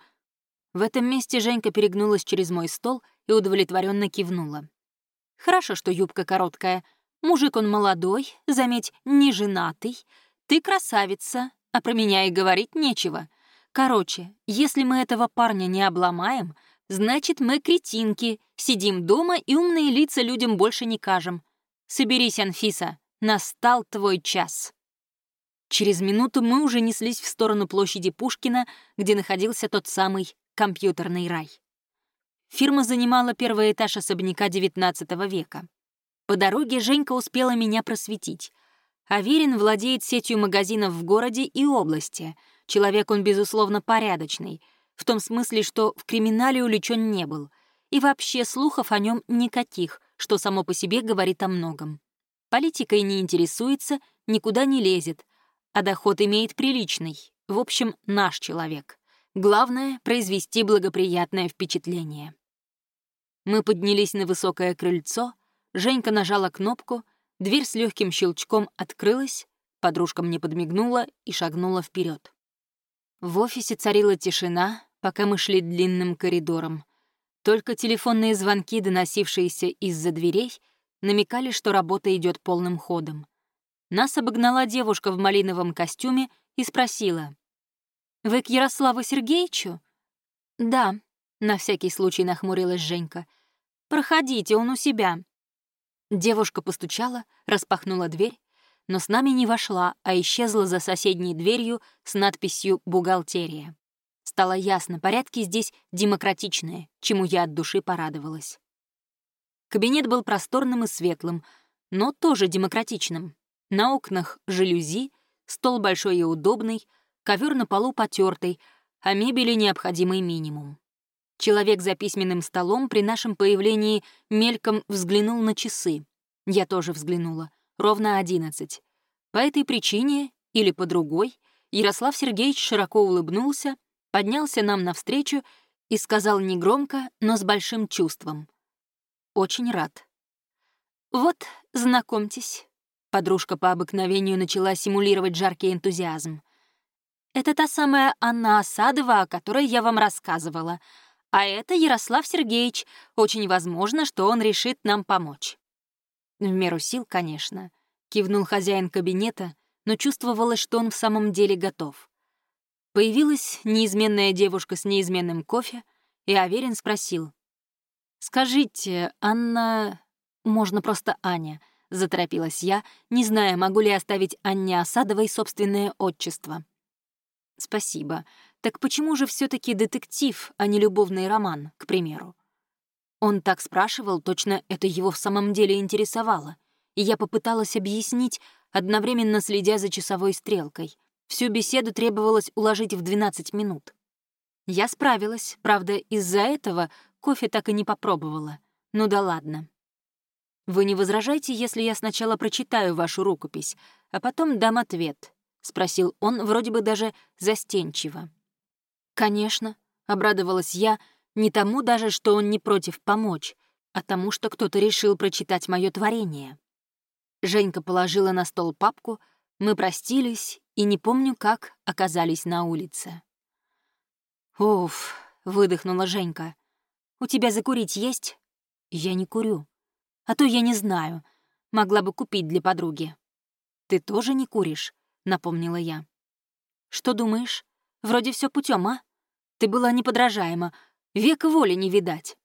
В этом месте Женька перегнулась через мой стол и удовлетворенно кивнула. Хорошо, что юбка короткая — Мужик он молодой, заметь, не женатый. Ты красавица, а про меня и говорить нечего. Короче, если мы этого парня не обломаем, значит, мы кретинки, сидим дома и умные лица людям больше не кажем. Соберись, Анфиса, настал твой час. Через минуту мы уже неслись в сторону площади Пушкина, где находился тот самый компьютерный рай. Фирма занимала первый этаж особняка XIX века. По дороге Женька успела меня просветить. Аверин владеет сетью магазинов в городе и области. Человек он, безусловно, порядочный. В том смысле, что в криминале увлечен не был. И вообще слухов о нем никаких, что само по себе говорит о многом. Политикой не интересуется, никуда не лезет. А доход имеет приличный. В общем, наш человек. Главное — произвести благоприятное впечатление. Мы поднялись на высокое крыльцо, Женька нажала кнопку, дверь с легким щелчком открылась, подружка мне подмигнула и шагнула вперед. В офисе царила тишина, пока мы шли длинным коридором. Только телефонные звонки, доносившиеся из-за дверей, намекали, что работа идет полным ходом. Нас обогнала девушка в малиновом костюме и спросила. «Вы к Ярославу Сергеевичу?» «Да», — на всякий случай нахмурилась Женька. «Проходите, он у себя. Девушка постучала, распахнула дверь, но с нами не вошла, а исчезла за соседней дверью с надписью «Бухгалтерия». Стало ясно, порядки здесь демократичные, чему я от души порадовалась. Кабинет был просторным и светлым, но тоже демократичным. На окнах жалюзи, стол большой и удобный, ковер на полу потертый, а мебели необходимый минимум. Человек за письменным столом при нашем появлении мельком взглянул на часы. Я тоже взглянула. Ровно одиннадцать. По этой причине или по другой Ярослав Сергеевич широко улыбнулся, поднялся нам навстречу и сказал негромко, но с большим чувством. «Очень рад». «Вот, знакомьтесь». Подружка по обыкновению начала симулировать жаркий энтузиазм. «Это та самая Анна Осадова, о которой я вам рассказывала. А это Ярослав Сергеевич. Очень возможно, что он решит нам помочь». В меру сил, конечно, кивнул хозяин кабинета, но чувствовалось, что он в самом деле готов. Появилась неизменная девушка с неизменным кофе, и Аверин спросил. «Скажите, Анна...» «Можно просто Аня», — заторопилась я, не зная, могу ли оставить Анне Осадовой собственное отчество. «Спасибо. Так почему же все таки детектив, а не любовный роман, к примеру?» Он так спрашивал, точно это его в самом деле интересовало, и я попыталась объяснить, одновременно следя за часовой стрелкой. Всю беседу требовалось уложить в 12 минут. Я справилась, правда, из-за этого кофе так и не попробовала. Ну да ладно. Вы не возражайте, если я сначала прочитаю вашу рукопись, а потом дам ответ, — спросил он вроде бы даже застенчиво. «Конечно», — обрадовалась я, не тому даже, что он не против помочь, а тому, что кто-то решил прочитать мое творение. Женька положила на стол папку, мы простились, и не помню, как оказались на улице. «Уф», — выдохнула Женька. «У тебя закурить есть?» «Я не курю. А то я не знаю. Могла бы купить для подруги». «Ты тоже не куришь?» — напомнила я. «Что думаешь? Вроде все путем, а? Ты была неподражаема, век воли не видать».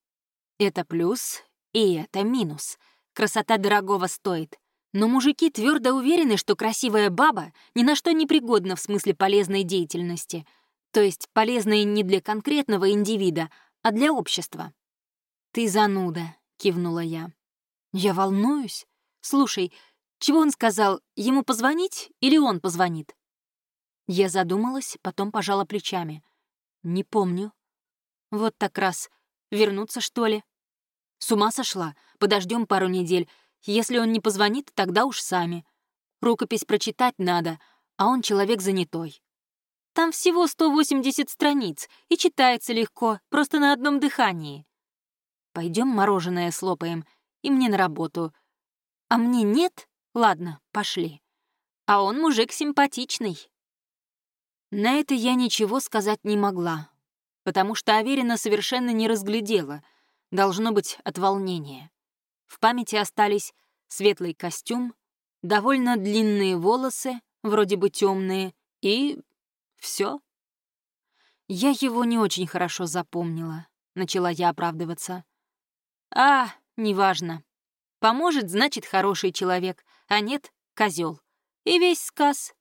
Это плюс, и это минус. Красота дорогого стоит. Но мужики твердо уверены, что красивая баба ни на что не пригодна в смысле полезной деятельности, то есть полезной не для конкретного индивида, а для общества. «Ты зануда», — кивнула я. «Я волнуюсь. Слушай, чего он сказал, ему позвонить или он позвонит?» Я задумалась, потом пожала плечами. «Не помню». «Вот так раз. Вернуться, что ли?» «С ума сошла. Подождем пару недель. Если он не позвонит, тогда уж сами. Рукопись прочитать надо, а он человек занятой. Там всего 180 страниц, и читается легко, просто на одном дыхании. Пойдем мороженое слопаем, и мне на работу. А мне нет? Ладно, пошли. А он мужик симпатичный. На это я ничего сказать не могла, потому что Аверина совершенно не разглядела, должно быть от волнения. В памяти остались светлый костюм, довольно длинные волосы, вроде бы темные, и все. Я его не очень хорошо запомнила, начала я оправдываться. А, неважно. Поможет, значит, хороший человек, а нет — козел. И весь сказ.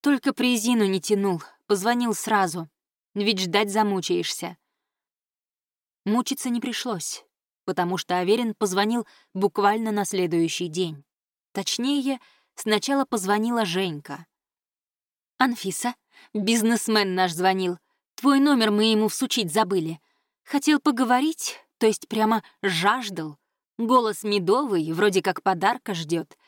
Только призину не тянул, позвонил сразу. Ведь ждать замучаешься. Мучиться не пришлось потому что Аверин позвонил буквально на следующий день. Точнее, сначала позвонила Женька. «Анфиса, бизнесмен наш звонил. Твой номер мы ему всучить забыли. Хотел поговорить, то есть прямо жаждал. Голос медовый, вроде как подарка ждет.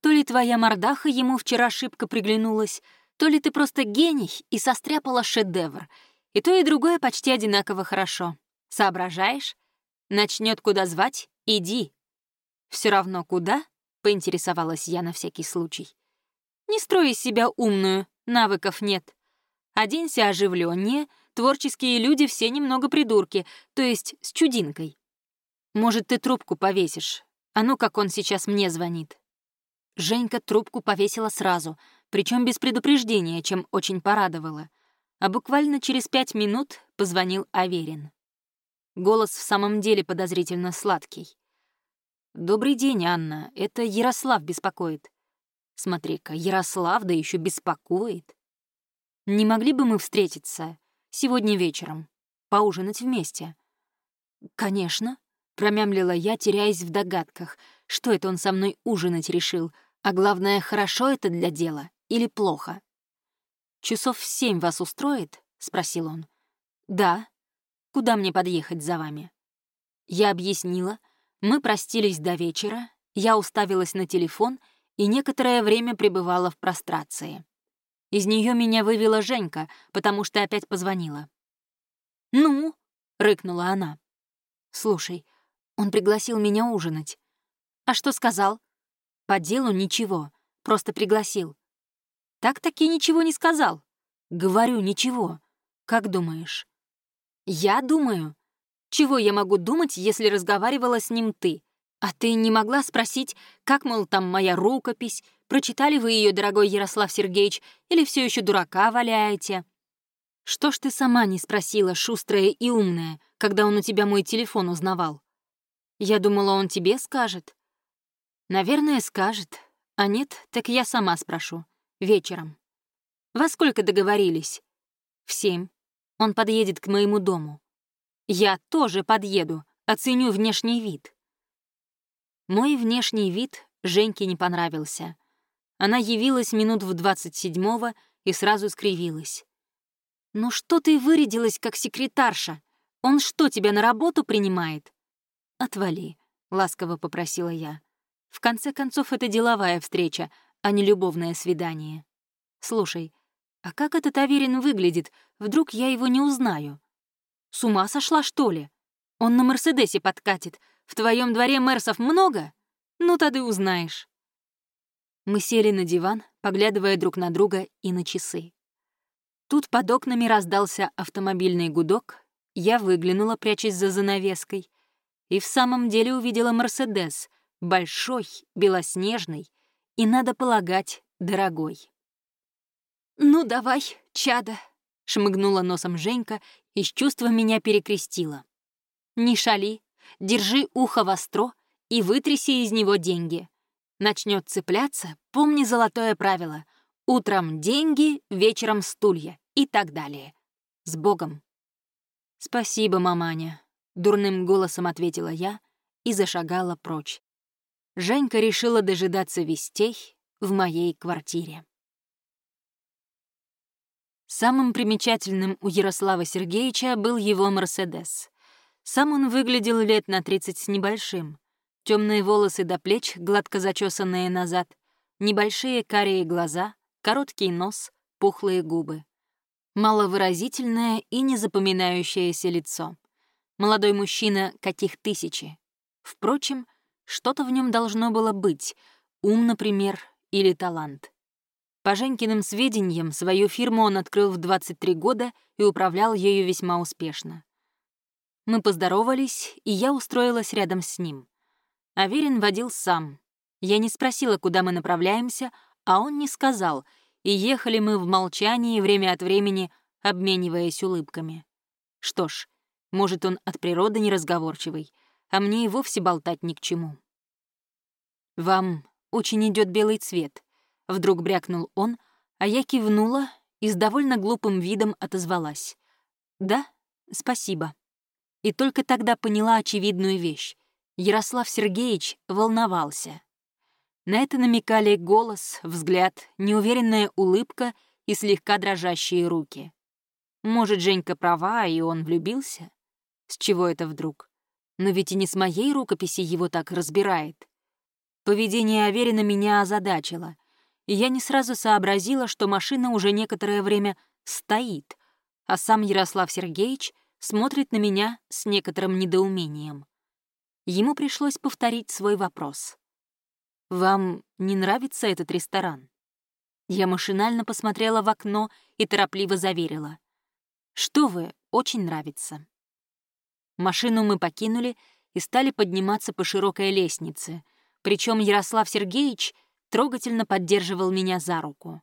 То ли твоя мордаха ему вчера шибко приглянулась, то ли ты просто гений и состряпала шедевр. И то, и другое почти одинаково хорошо. Соображаешь? Начнет куда звать — иди. Все равно куда? Поинтересовалась я на всякий случай. Не строй из себя умную, навыков нет. Оденься оживленнее, творческие люди все немного придурки, то есть с чудинкой. Может, ты трубку повесишь? А ну, как он сейчас мне звонит. Женька трубку повесила сразу, причем без предупреждения, чем очень порадовала. А буквально через пять минут позвонил Аверин. Голос в самом деле подозрительно сладкий. «Добрый день, Анна. Это Ярослав беспокоит». «Смотри-ка, Ярослав, да еще беспокоит». «Не могли бы мы встретиться сегодня вечером, поужинать вместе?» «Конечно», — промямлила я, теряясь в догадках, что это он со мной ужинать решил, А главное, хорошо это для дела или плохо? «Часов в семь вас устроит?» — спросил он. «Да. Куда мне подъехать за вами?» Я объяснила. Мы простились до вечера, я уставилась на телефон и некоторое время пребывала в прострации. Из нее меня вывела Женька, потому что опять позвонила. «Ну?» — рыкнула она. «Слушай, он пригласил меня ужинать. А что сказал?» «По делу ничего, просто пригласил». «Так-таки ничего не сказал». «Говорю, ничего. Как думаешь?» «Я думаю. Чего я могу думать, если разговаривала с ним ты? А ты не могла спросить, как, мол, там моя рукопись, прочитали вы ее, дорогой Ярослав Сергеевич, или все еще дурака валяете?» «Что ж ты сама не спросила, шустрая и умная, когда он у тебя мой телефон узнавал?» «Я думала, он тебе скажет». «Наверное, скажет. А нет, так я сама спрошу. Вечером». «Во сколько договорились?» «В семь. Он подъедет к моему дому». «Я тоже подъеду, оценю внешний вид». Мой внешний вид Женьке не понравился. Она явилась минут в двадцать седьмого и сразу скривилась. «Ну что ты вырядилась, как секретарша? Он что, тебя на работу принимает?» «Отвали», — ласково попросила я. «В конце концов, это деловая встреча, а не любовное свидание. Слушай, а как этот Аверин выглядит? Вдруг я его не узнаю? С ума сошла, что ли? Он на Мерседесе подкатит. В твоем дворе Мерсов много? Ну, тогда узнаешь». Мы сели на диван, поглядывая друг на друга и на часы. Тут под окнами раздался автомобильный гудок, я выглянула, прячась за занавеской, и в самом деле увидела Мерседес, большой, белоснежный и, надо полагать, дорогой. «Ну, давай, чада», — шмыгнула носом Женька и с чувством меня перекрестила. «Не шали, держи ухо востро и вытряси из него деньги. Начнет цепляться, помни золотое правило — Утром деньги, вечером стулья и так далее. С Богом. «Спасибо, маманя», — дурным голосом ответила я и зашагала прочь. Женька решила дожидаться вестей в моей квартире. Самым примечательным у Ярослава Сергеевича был его «Мерседес». Сам он выглядел лет на 30 с небольшим. Темные волосы до плеч, гладко зачесанные назад, небольшие карие глаза, короткий нос, пухлые губы. Маловыразительное и незапоминающееся лицо. Молодой мужчина, каких тысячи. Впрочем, что-то в нем должно было быть, ум, например, или талант. По Женькиным сведениям, свою фирму он открыл в 23 года и управлял ею весьма успешно. Мы поздоровались, и я устроилась рядом с ним. Аверин водил сам. Я не спросила, куда мы направляемся, а он не сказал, и ехали мы в молчании время от времени, обмениваясь улыбками. Что ж, может, он от природы неразговорчивый, а мне и вовсе болтать ни к чему. «Вам очень идет белый цвет», — вдруг брякнул он, а я кивнула и с довольно глупым видом отозвалась. «Да, спасибо». И только тогда поняла очевидную вещь. Ярослав Сергеевич волновался. На это намекали голос, взгляд, неуверенная улыбка и слегка дрожащие руки. Может, Женька права, и он влюбился? С чего это вдруг? Но ведь и не с моей рукописи его так разбирает. Поведение Аверина меня озадачило, и я не сразу сообразила, что машина уже некоторое время стоит, а сам Ярослав Сергеевич смотрит на меня с некоторым недоумением. Ему пришлось повторить свой вопрос. «Вам не нравится этот ресторан?» Я машинально посмотрела в окно и торопливо заверила. «Что вы, очень нравится». Машину мы покинули и стали подниматься по широкой лестнице, причем Ярослав Сергеевич трогательно поддерживал меня за руку.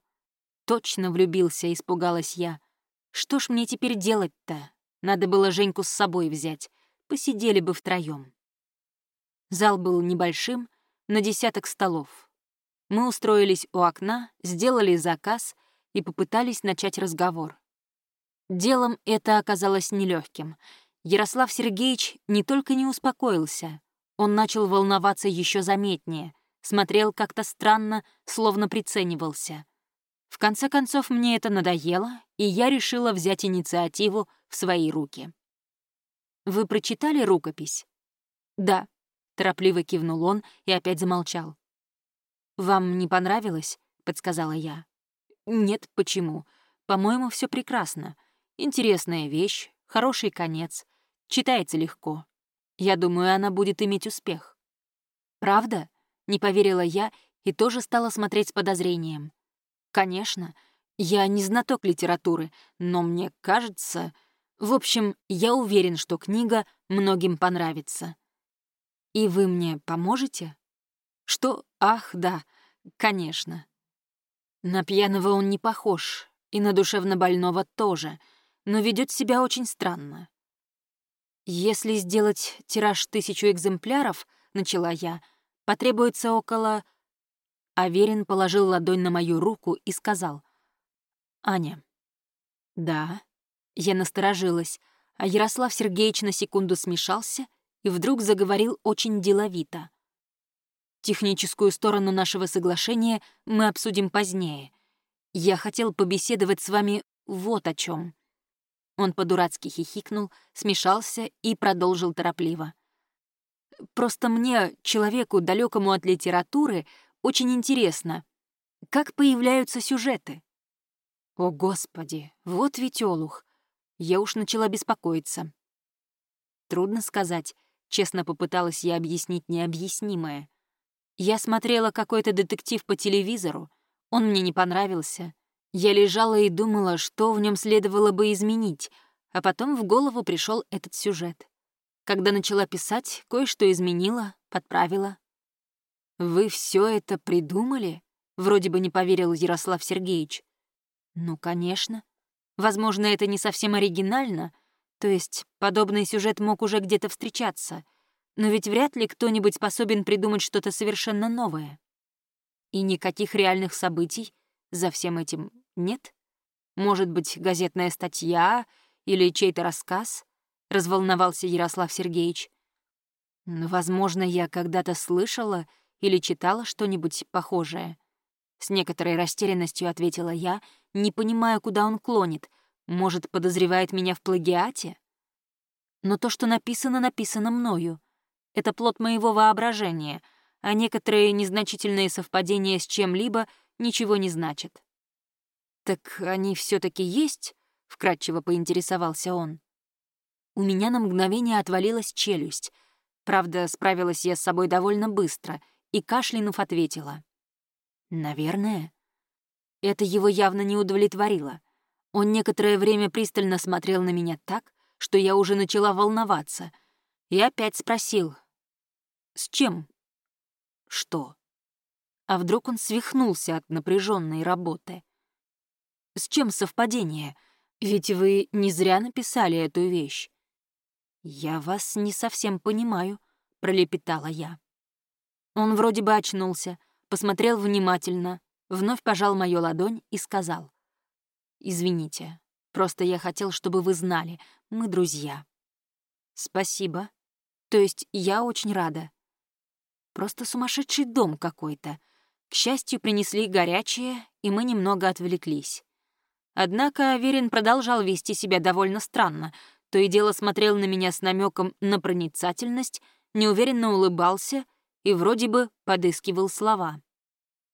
Точно влюбился, испугалась я. Что ж мне теперь делать-то? Надо было Женьку с собой взять. Посидели бы втроем. Зал был небольшим, на десяток столов. Мы устроились у окна, сделали заказ и попытались начать разговор. Делом это оказалось нелегким. Ярослав Сергеевич не только не успокоился, он начал волноваться еще заметнее, смотрел как-то странно, словно приценивался. В конце концов, мне это надоело, и я решила взять инициативу в свои руки. «Вы прочитали рукопись?» «Да», — торопливо кивнул он и опять замолчал. «Вам не понравилось?» — подсказала я. «Нет, почему? По-моему, все прекрасно. Интересная вещь, хороший конец. Читается легко. Я думаю, она будет иметь успех». «Правда?» — не поверила я и тоже стала смотреть с подозрением. «Конечно. Я не знаток литературы, но мне кажется...» В общем, я уверен, что книга многим понравится. И вы мне поможете? Что? Ах, да, конечно. На пьяного он не похож, и на душевно больного тоже, но ведет себя очень странно. Если сделать тираж тысячу экземпляров, начала я, потребуется около... Аверин положил ладонь на мою руку и сказал. «Аня». «Да». Я насторожилась, а Ярослав Сергеевич на секунду смешался и вдруг заговорил очень деловито. «Техническую сторону нашего соглашения мы обсудим позднее. Я хотел побеседовать с вами вот о чем. Он по-дурацки хихикнул, смешался и продолжил торопливо. «Просто мне, человеку, далекому от литературы, очень интересно, как появляются сюжеты?» «О, Господи, вот ведь олух!» Я уж начала беспокоиться. Трудно сказать, честно попыталась я объяснить необъяснимое. Я смотрела какой-то детектив по телевизору, он мне не понравился. Я лежала и думала, что в нем следовало бы изменить, а потом в голову пришел этот сюжет. Когда начала писать, кое-что изменила, подправила. «Вы все это придумали?» — вроде бы не поверил Ярослав Сергеевич. «Ну, конечно. Возможно, это не совсем оригинально, то есть подобный сюжет мог уже где-то встречаться, но ведь вряд ли кто-нибудь способен придумать что-то совершенно новое. И никаких реальных событий за всем этим нет? Может быть, газетная статья или чей-то рассказ? Разволновался Ярослав Сергеевич. Возможно, я когда-то слышала или читала что-нибудь похожее. С некоторой растерянностью ответила я, не понимая, куда он клонит. Может, подозревает меня в плагиате? Но то, что написано, написано мною. Это плод моего воображения, а некоторые незначительные совпадения с чем-либо ничего не значат. «Так они все таки есть?» — вкратчиво поинтересовался он. У меня на мгновение отвалилась челюсть. Правда, справилась я с собой довольно быстро и, кашлянув, ответила. Наверное. Это его явно не удовлетворило. Он некоторое время пристально смотрел на меня так, что я уже начала волноваться, и опять спросил. «С чем?» «Что?» А вдруг он свихнулся от напряженной работы? «С чем совпадение? Ведь вы не зря написали эту вещь». «Я вас не совсем понимаю», — пролепетала я. Он вроде бы очнулся, посмотрел внимательно, вновь пожал мою ладонь и сказал. «Извините, просто я хотел, чтобы вы знали, мы друзья». «Спасибо. То есть я очень рада. Просто сумасшедший дом какой-то. К счастью, принесли горячее, и мы немного отвлеклись. Однако Аверин продолжал вести себя довольно странно, то и дело смотрел на меня с намеком на проницательность, неуверенно улыбался и вроде бы подыскивал слова.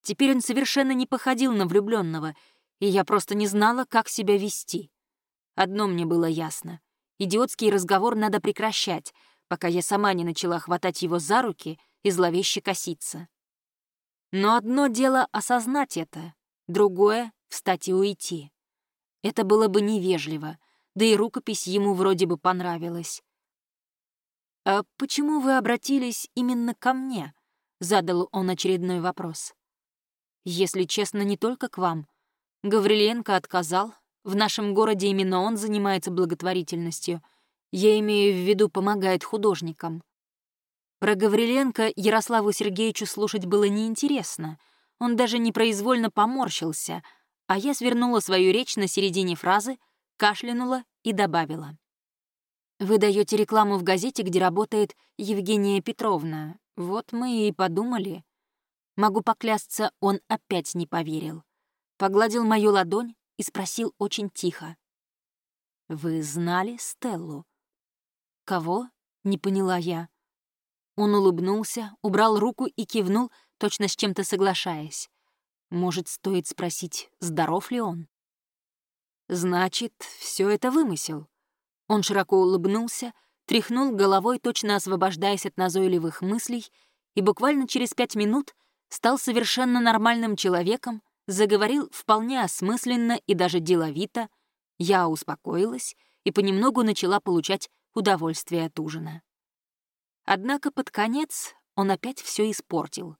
Теперь он совершенно не походил на влюбленного, и я просто не знала, как себя вести. Одно мне было ясно. Идиотский разговор надо прекращать, пока я сама не начала хватать его за руки и зловеще коситься. Но одно дело осознать это, другое — встать и уйти. Это было бы невежливо, да и рукопись ему вроде бы понравилась. «А почему вы обратились именно ко мне?» — задал он очередной вопрос. «Если честно, не только к вам. Гавриленко отказал. В нашем городе именно он занимается благотворительностью. Я имею в виду, помогает художникам». Про Гавриленко Ярославу Сергеевичу слушать было неинтересно. Он даже непроизвольно поморщился, а я свернула свою речь на середине фразы, кашлянула и добавила. Вы даете рекламу в газете, где работает Евгения Петровна. Вот мы и подумали. Могу поклясться, он опять не поверил. Погладил мою ладонь и спросил очень тихо. «Вы знали Стеллу?» «Кого?» — не поняла я. Он улыбнулся, убрал руку и кивнул, точно с чем-то соглашаясь. Может, стоит спросить, здоров ли он? Значит, все это вымысел. Он широко улыбнулся, тряхнул головой, точно освобождаясь от назойливых мыслей, и буквально через пять минут стал совершенно нормальным человеком, заговорил вполне осмысленно и даже деловито. Я успокоилась и понемногу начала получать удовольствие от ужина. Однако под конец он опять все испортил.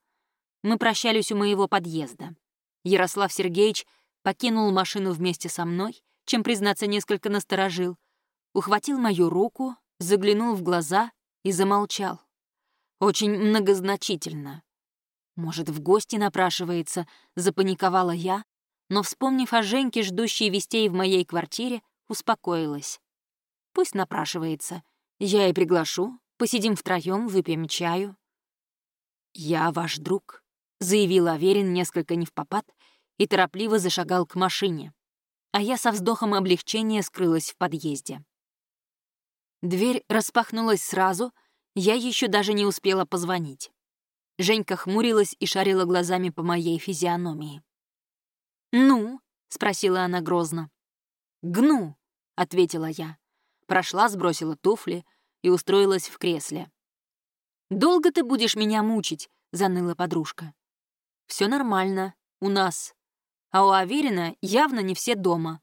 Мы прощались у моего подъезда. Ярослав Сергеевич покинул машину вместе со мной, чем, признаться, несколько насторожил, ухватил мою руку, заглянул в глаза и замолчал. Очень многозначительно. Может, в гости напрашивается, запаниковала я, но, вспомнив о Женьке, ждущей вестей в моей квартире, успокоилась. Пусть напрашивается. Я и приглашу, Посидим втроем, выпьем чаю». «Я ваш друг», — заявил Аверин несколько не в попад и торопливо зашагал к машине. А я со вздохом облегчения скрылась в подъезде. Дверь распахнулась сразу, я еще даже не успела позвонить. Женька хмурилась и шарила глазами по моей физиономии. «Ну?» — спросила она грозно. «Гну», — ответила я. Прошла, сбросила туфли — и устроилась в кресле. «Долго ты будешь меня мучить?» — заныла подружка. Все нормально, у нас. А у Аверина явно не все дома».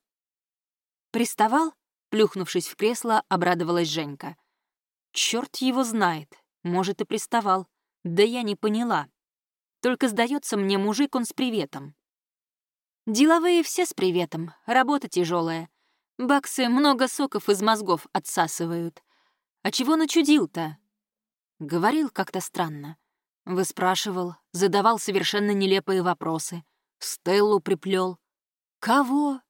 «Приставал?» — плюхнувшись в кресло, обрадовалась Женька. Черт его знает, может, и приставал. Да я не поняла. Только сдается мне мужик он с приветом. Деловые все с приветом, работа тяжелая. Баксы много соков из мозгов отсасывают. «А чего начудил-то?» Говорил как-то странно. Выспрашивал, задавал совершенно нелепые вопросы. Стеллу приплел. «Кого?»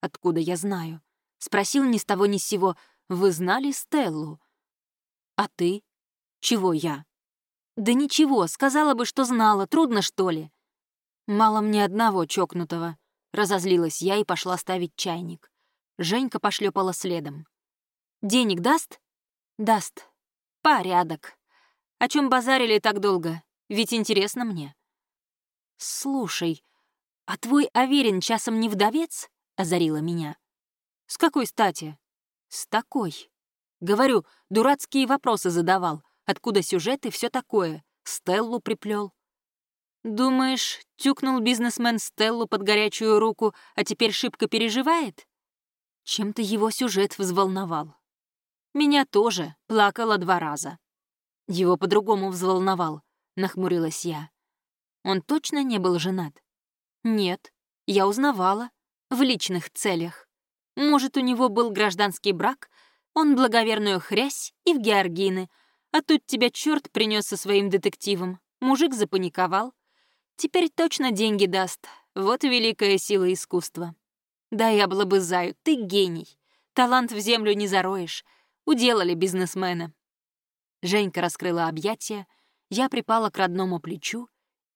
«Откуда я знаю?» Спросил ни с того ни с сего. «Вы знали Стеллу?» «А ты?» «Чего я?» «Да ничего, сказала бы, что знала. Трудно, что ли?» «Мало мне одного чокнутого». Разозлилась я и пошла ставить чайник. Женька пошлепала следом. «Денег даст?» Даст. Порядок. О чем базарили так долго? Ведь интересно мне. Слушай, а твой Аверин часом не вдовец? Озарила меня. С какой стати? С такой. Говорю, дурацкие вопросы задавал. Откуда сюжет и все такое? Стеллу приплел. Думаешь, тюкнул бизнесмен Стеллу под горячую руку, а теперь шибко переживает? Чем-то его сюжет взволновал. Меня тоже плакала два раза. Его по-другому взволновал, нахмурилась я. Он точно не был женат? Нет, я узнавала. В личных целях. Может, у него был гражданский брак, он благоверную хрясь и в Георгины, а тут тебя черт принес со своим детективом. Мужик запаниковал. Теперь точно деньги даст. Вот великая сила искусства. Да бы заю, ты гений. Талант в землю не зароешь. Уделали бизнесмены. Женька раскрыла объятия, я припала к родному плечу,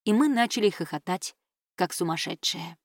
и мы начали хохотать, как сумасшедшие.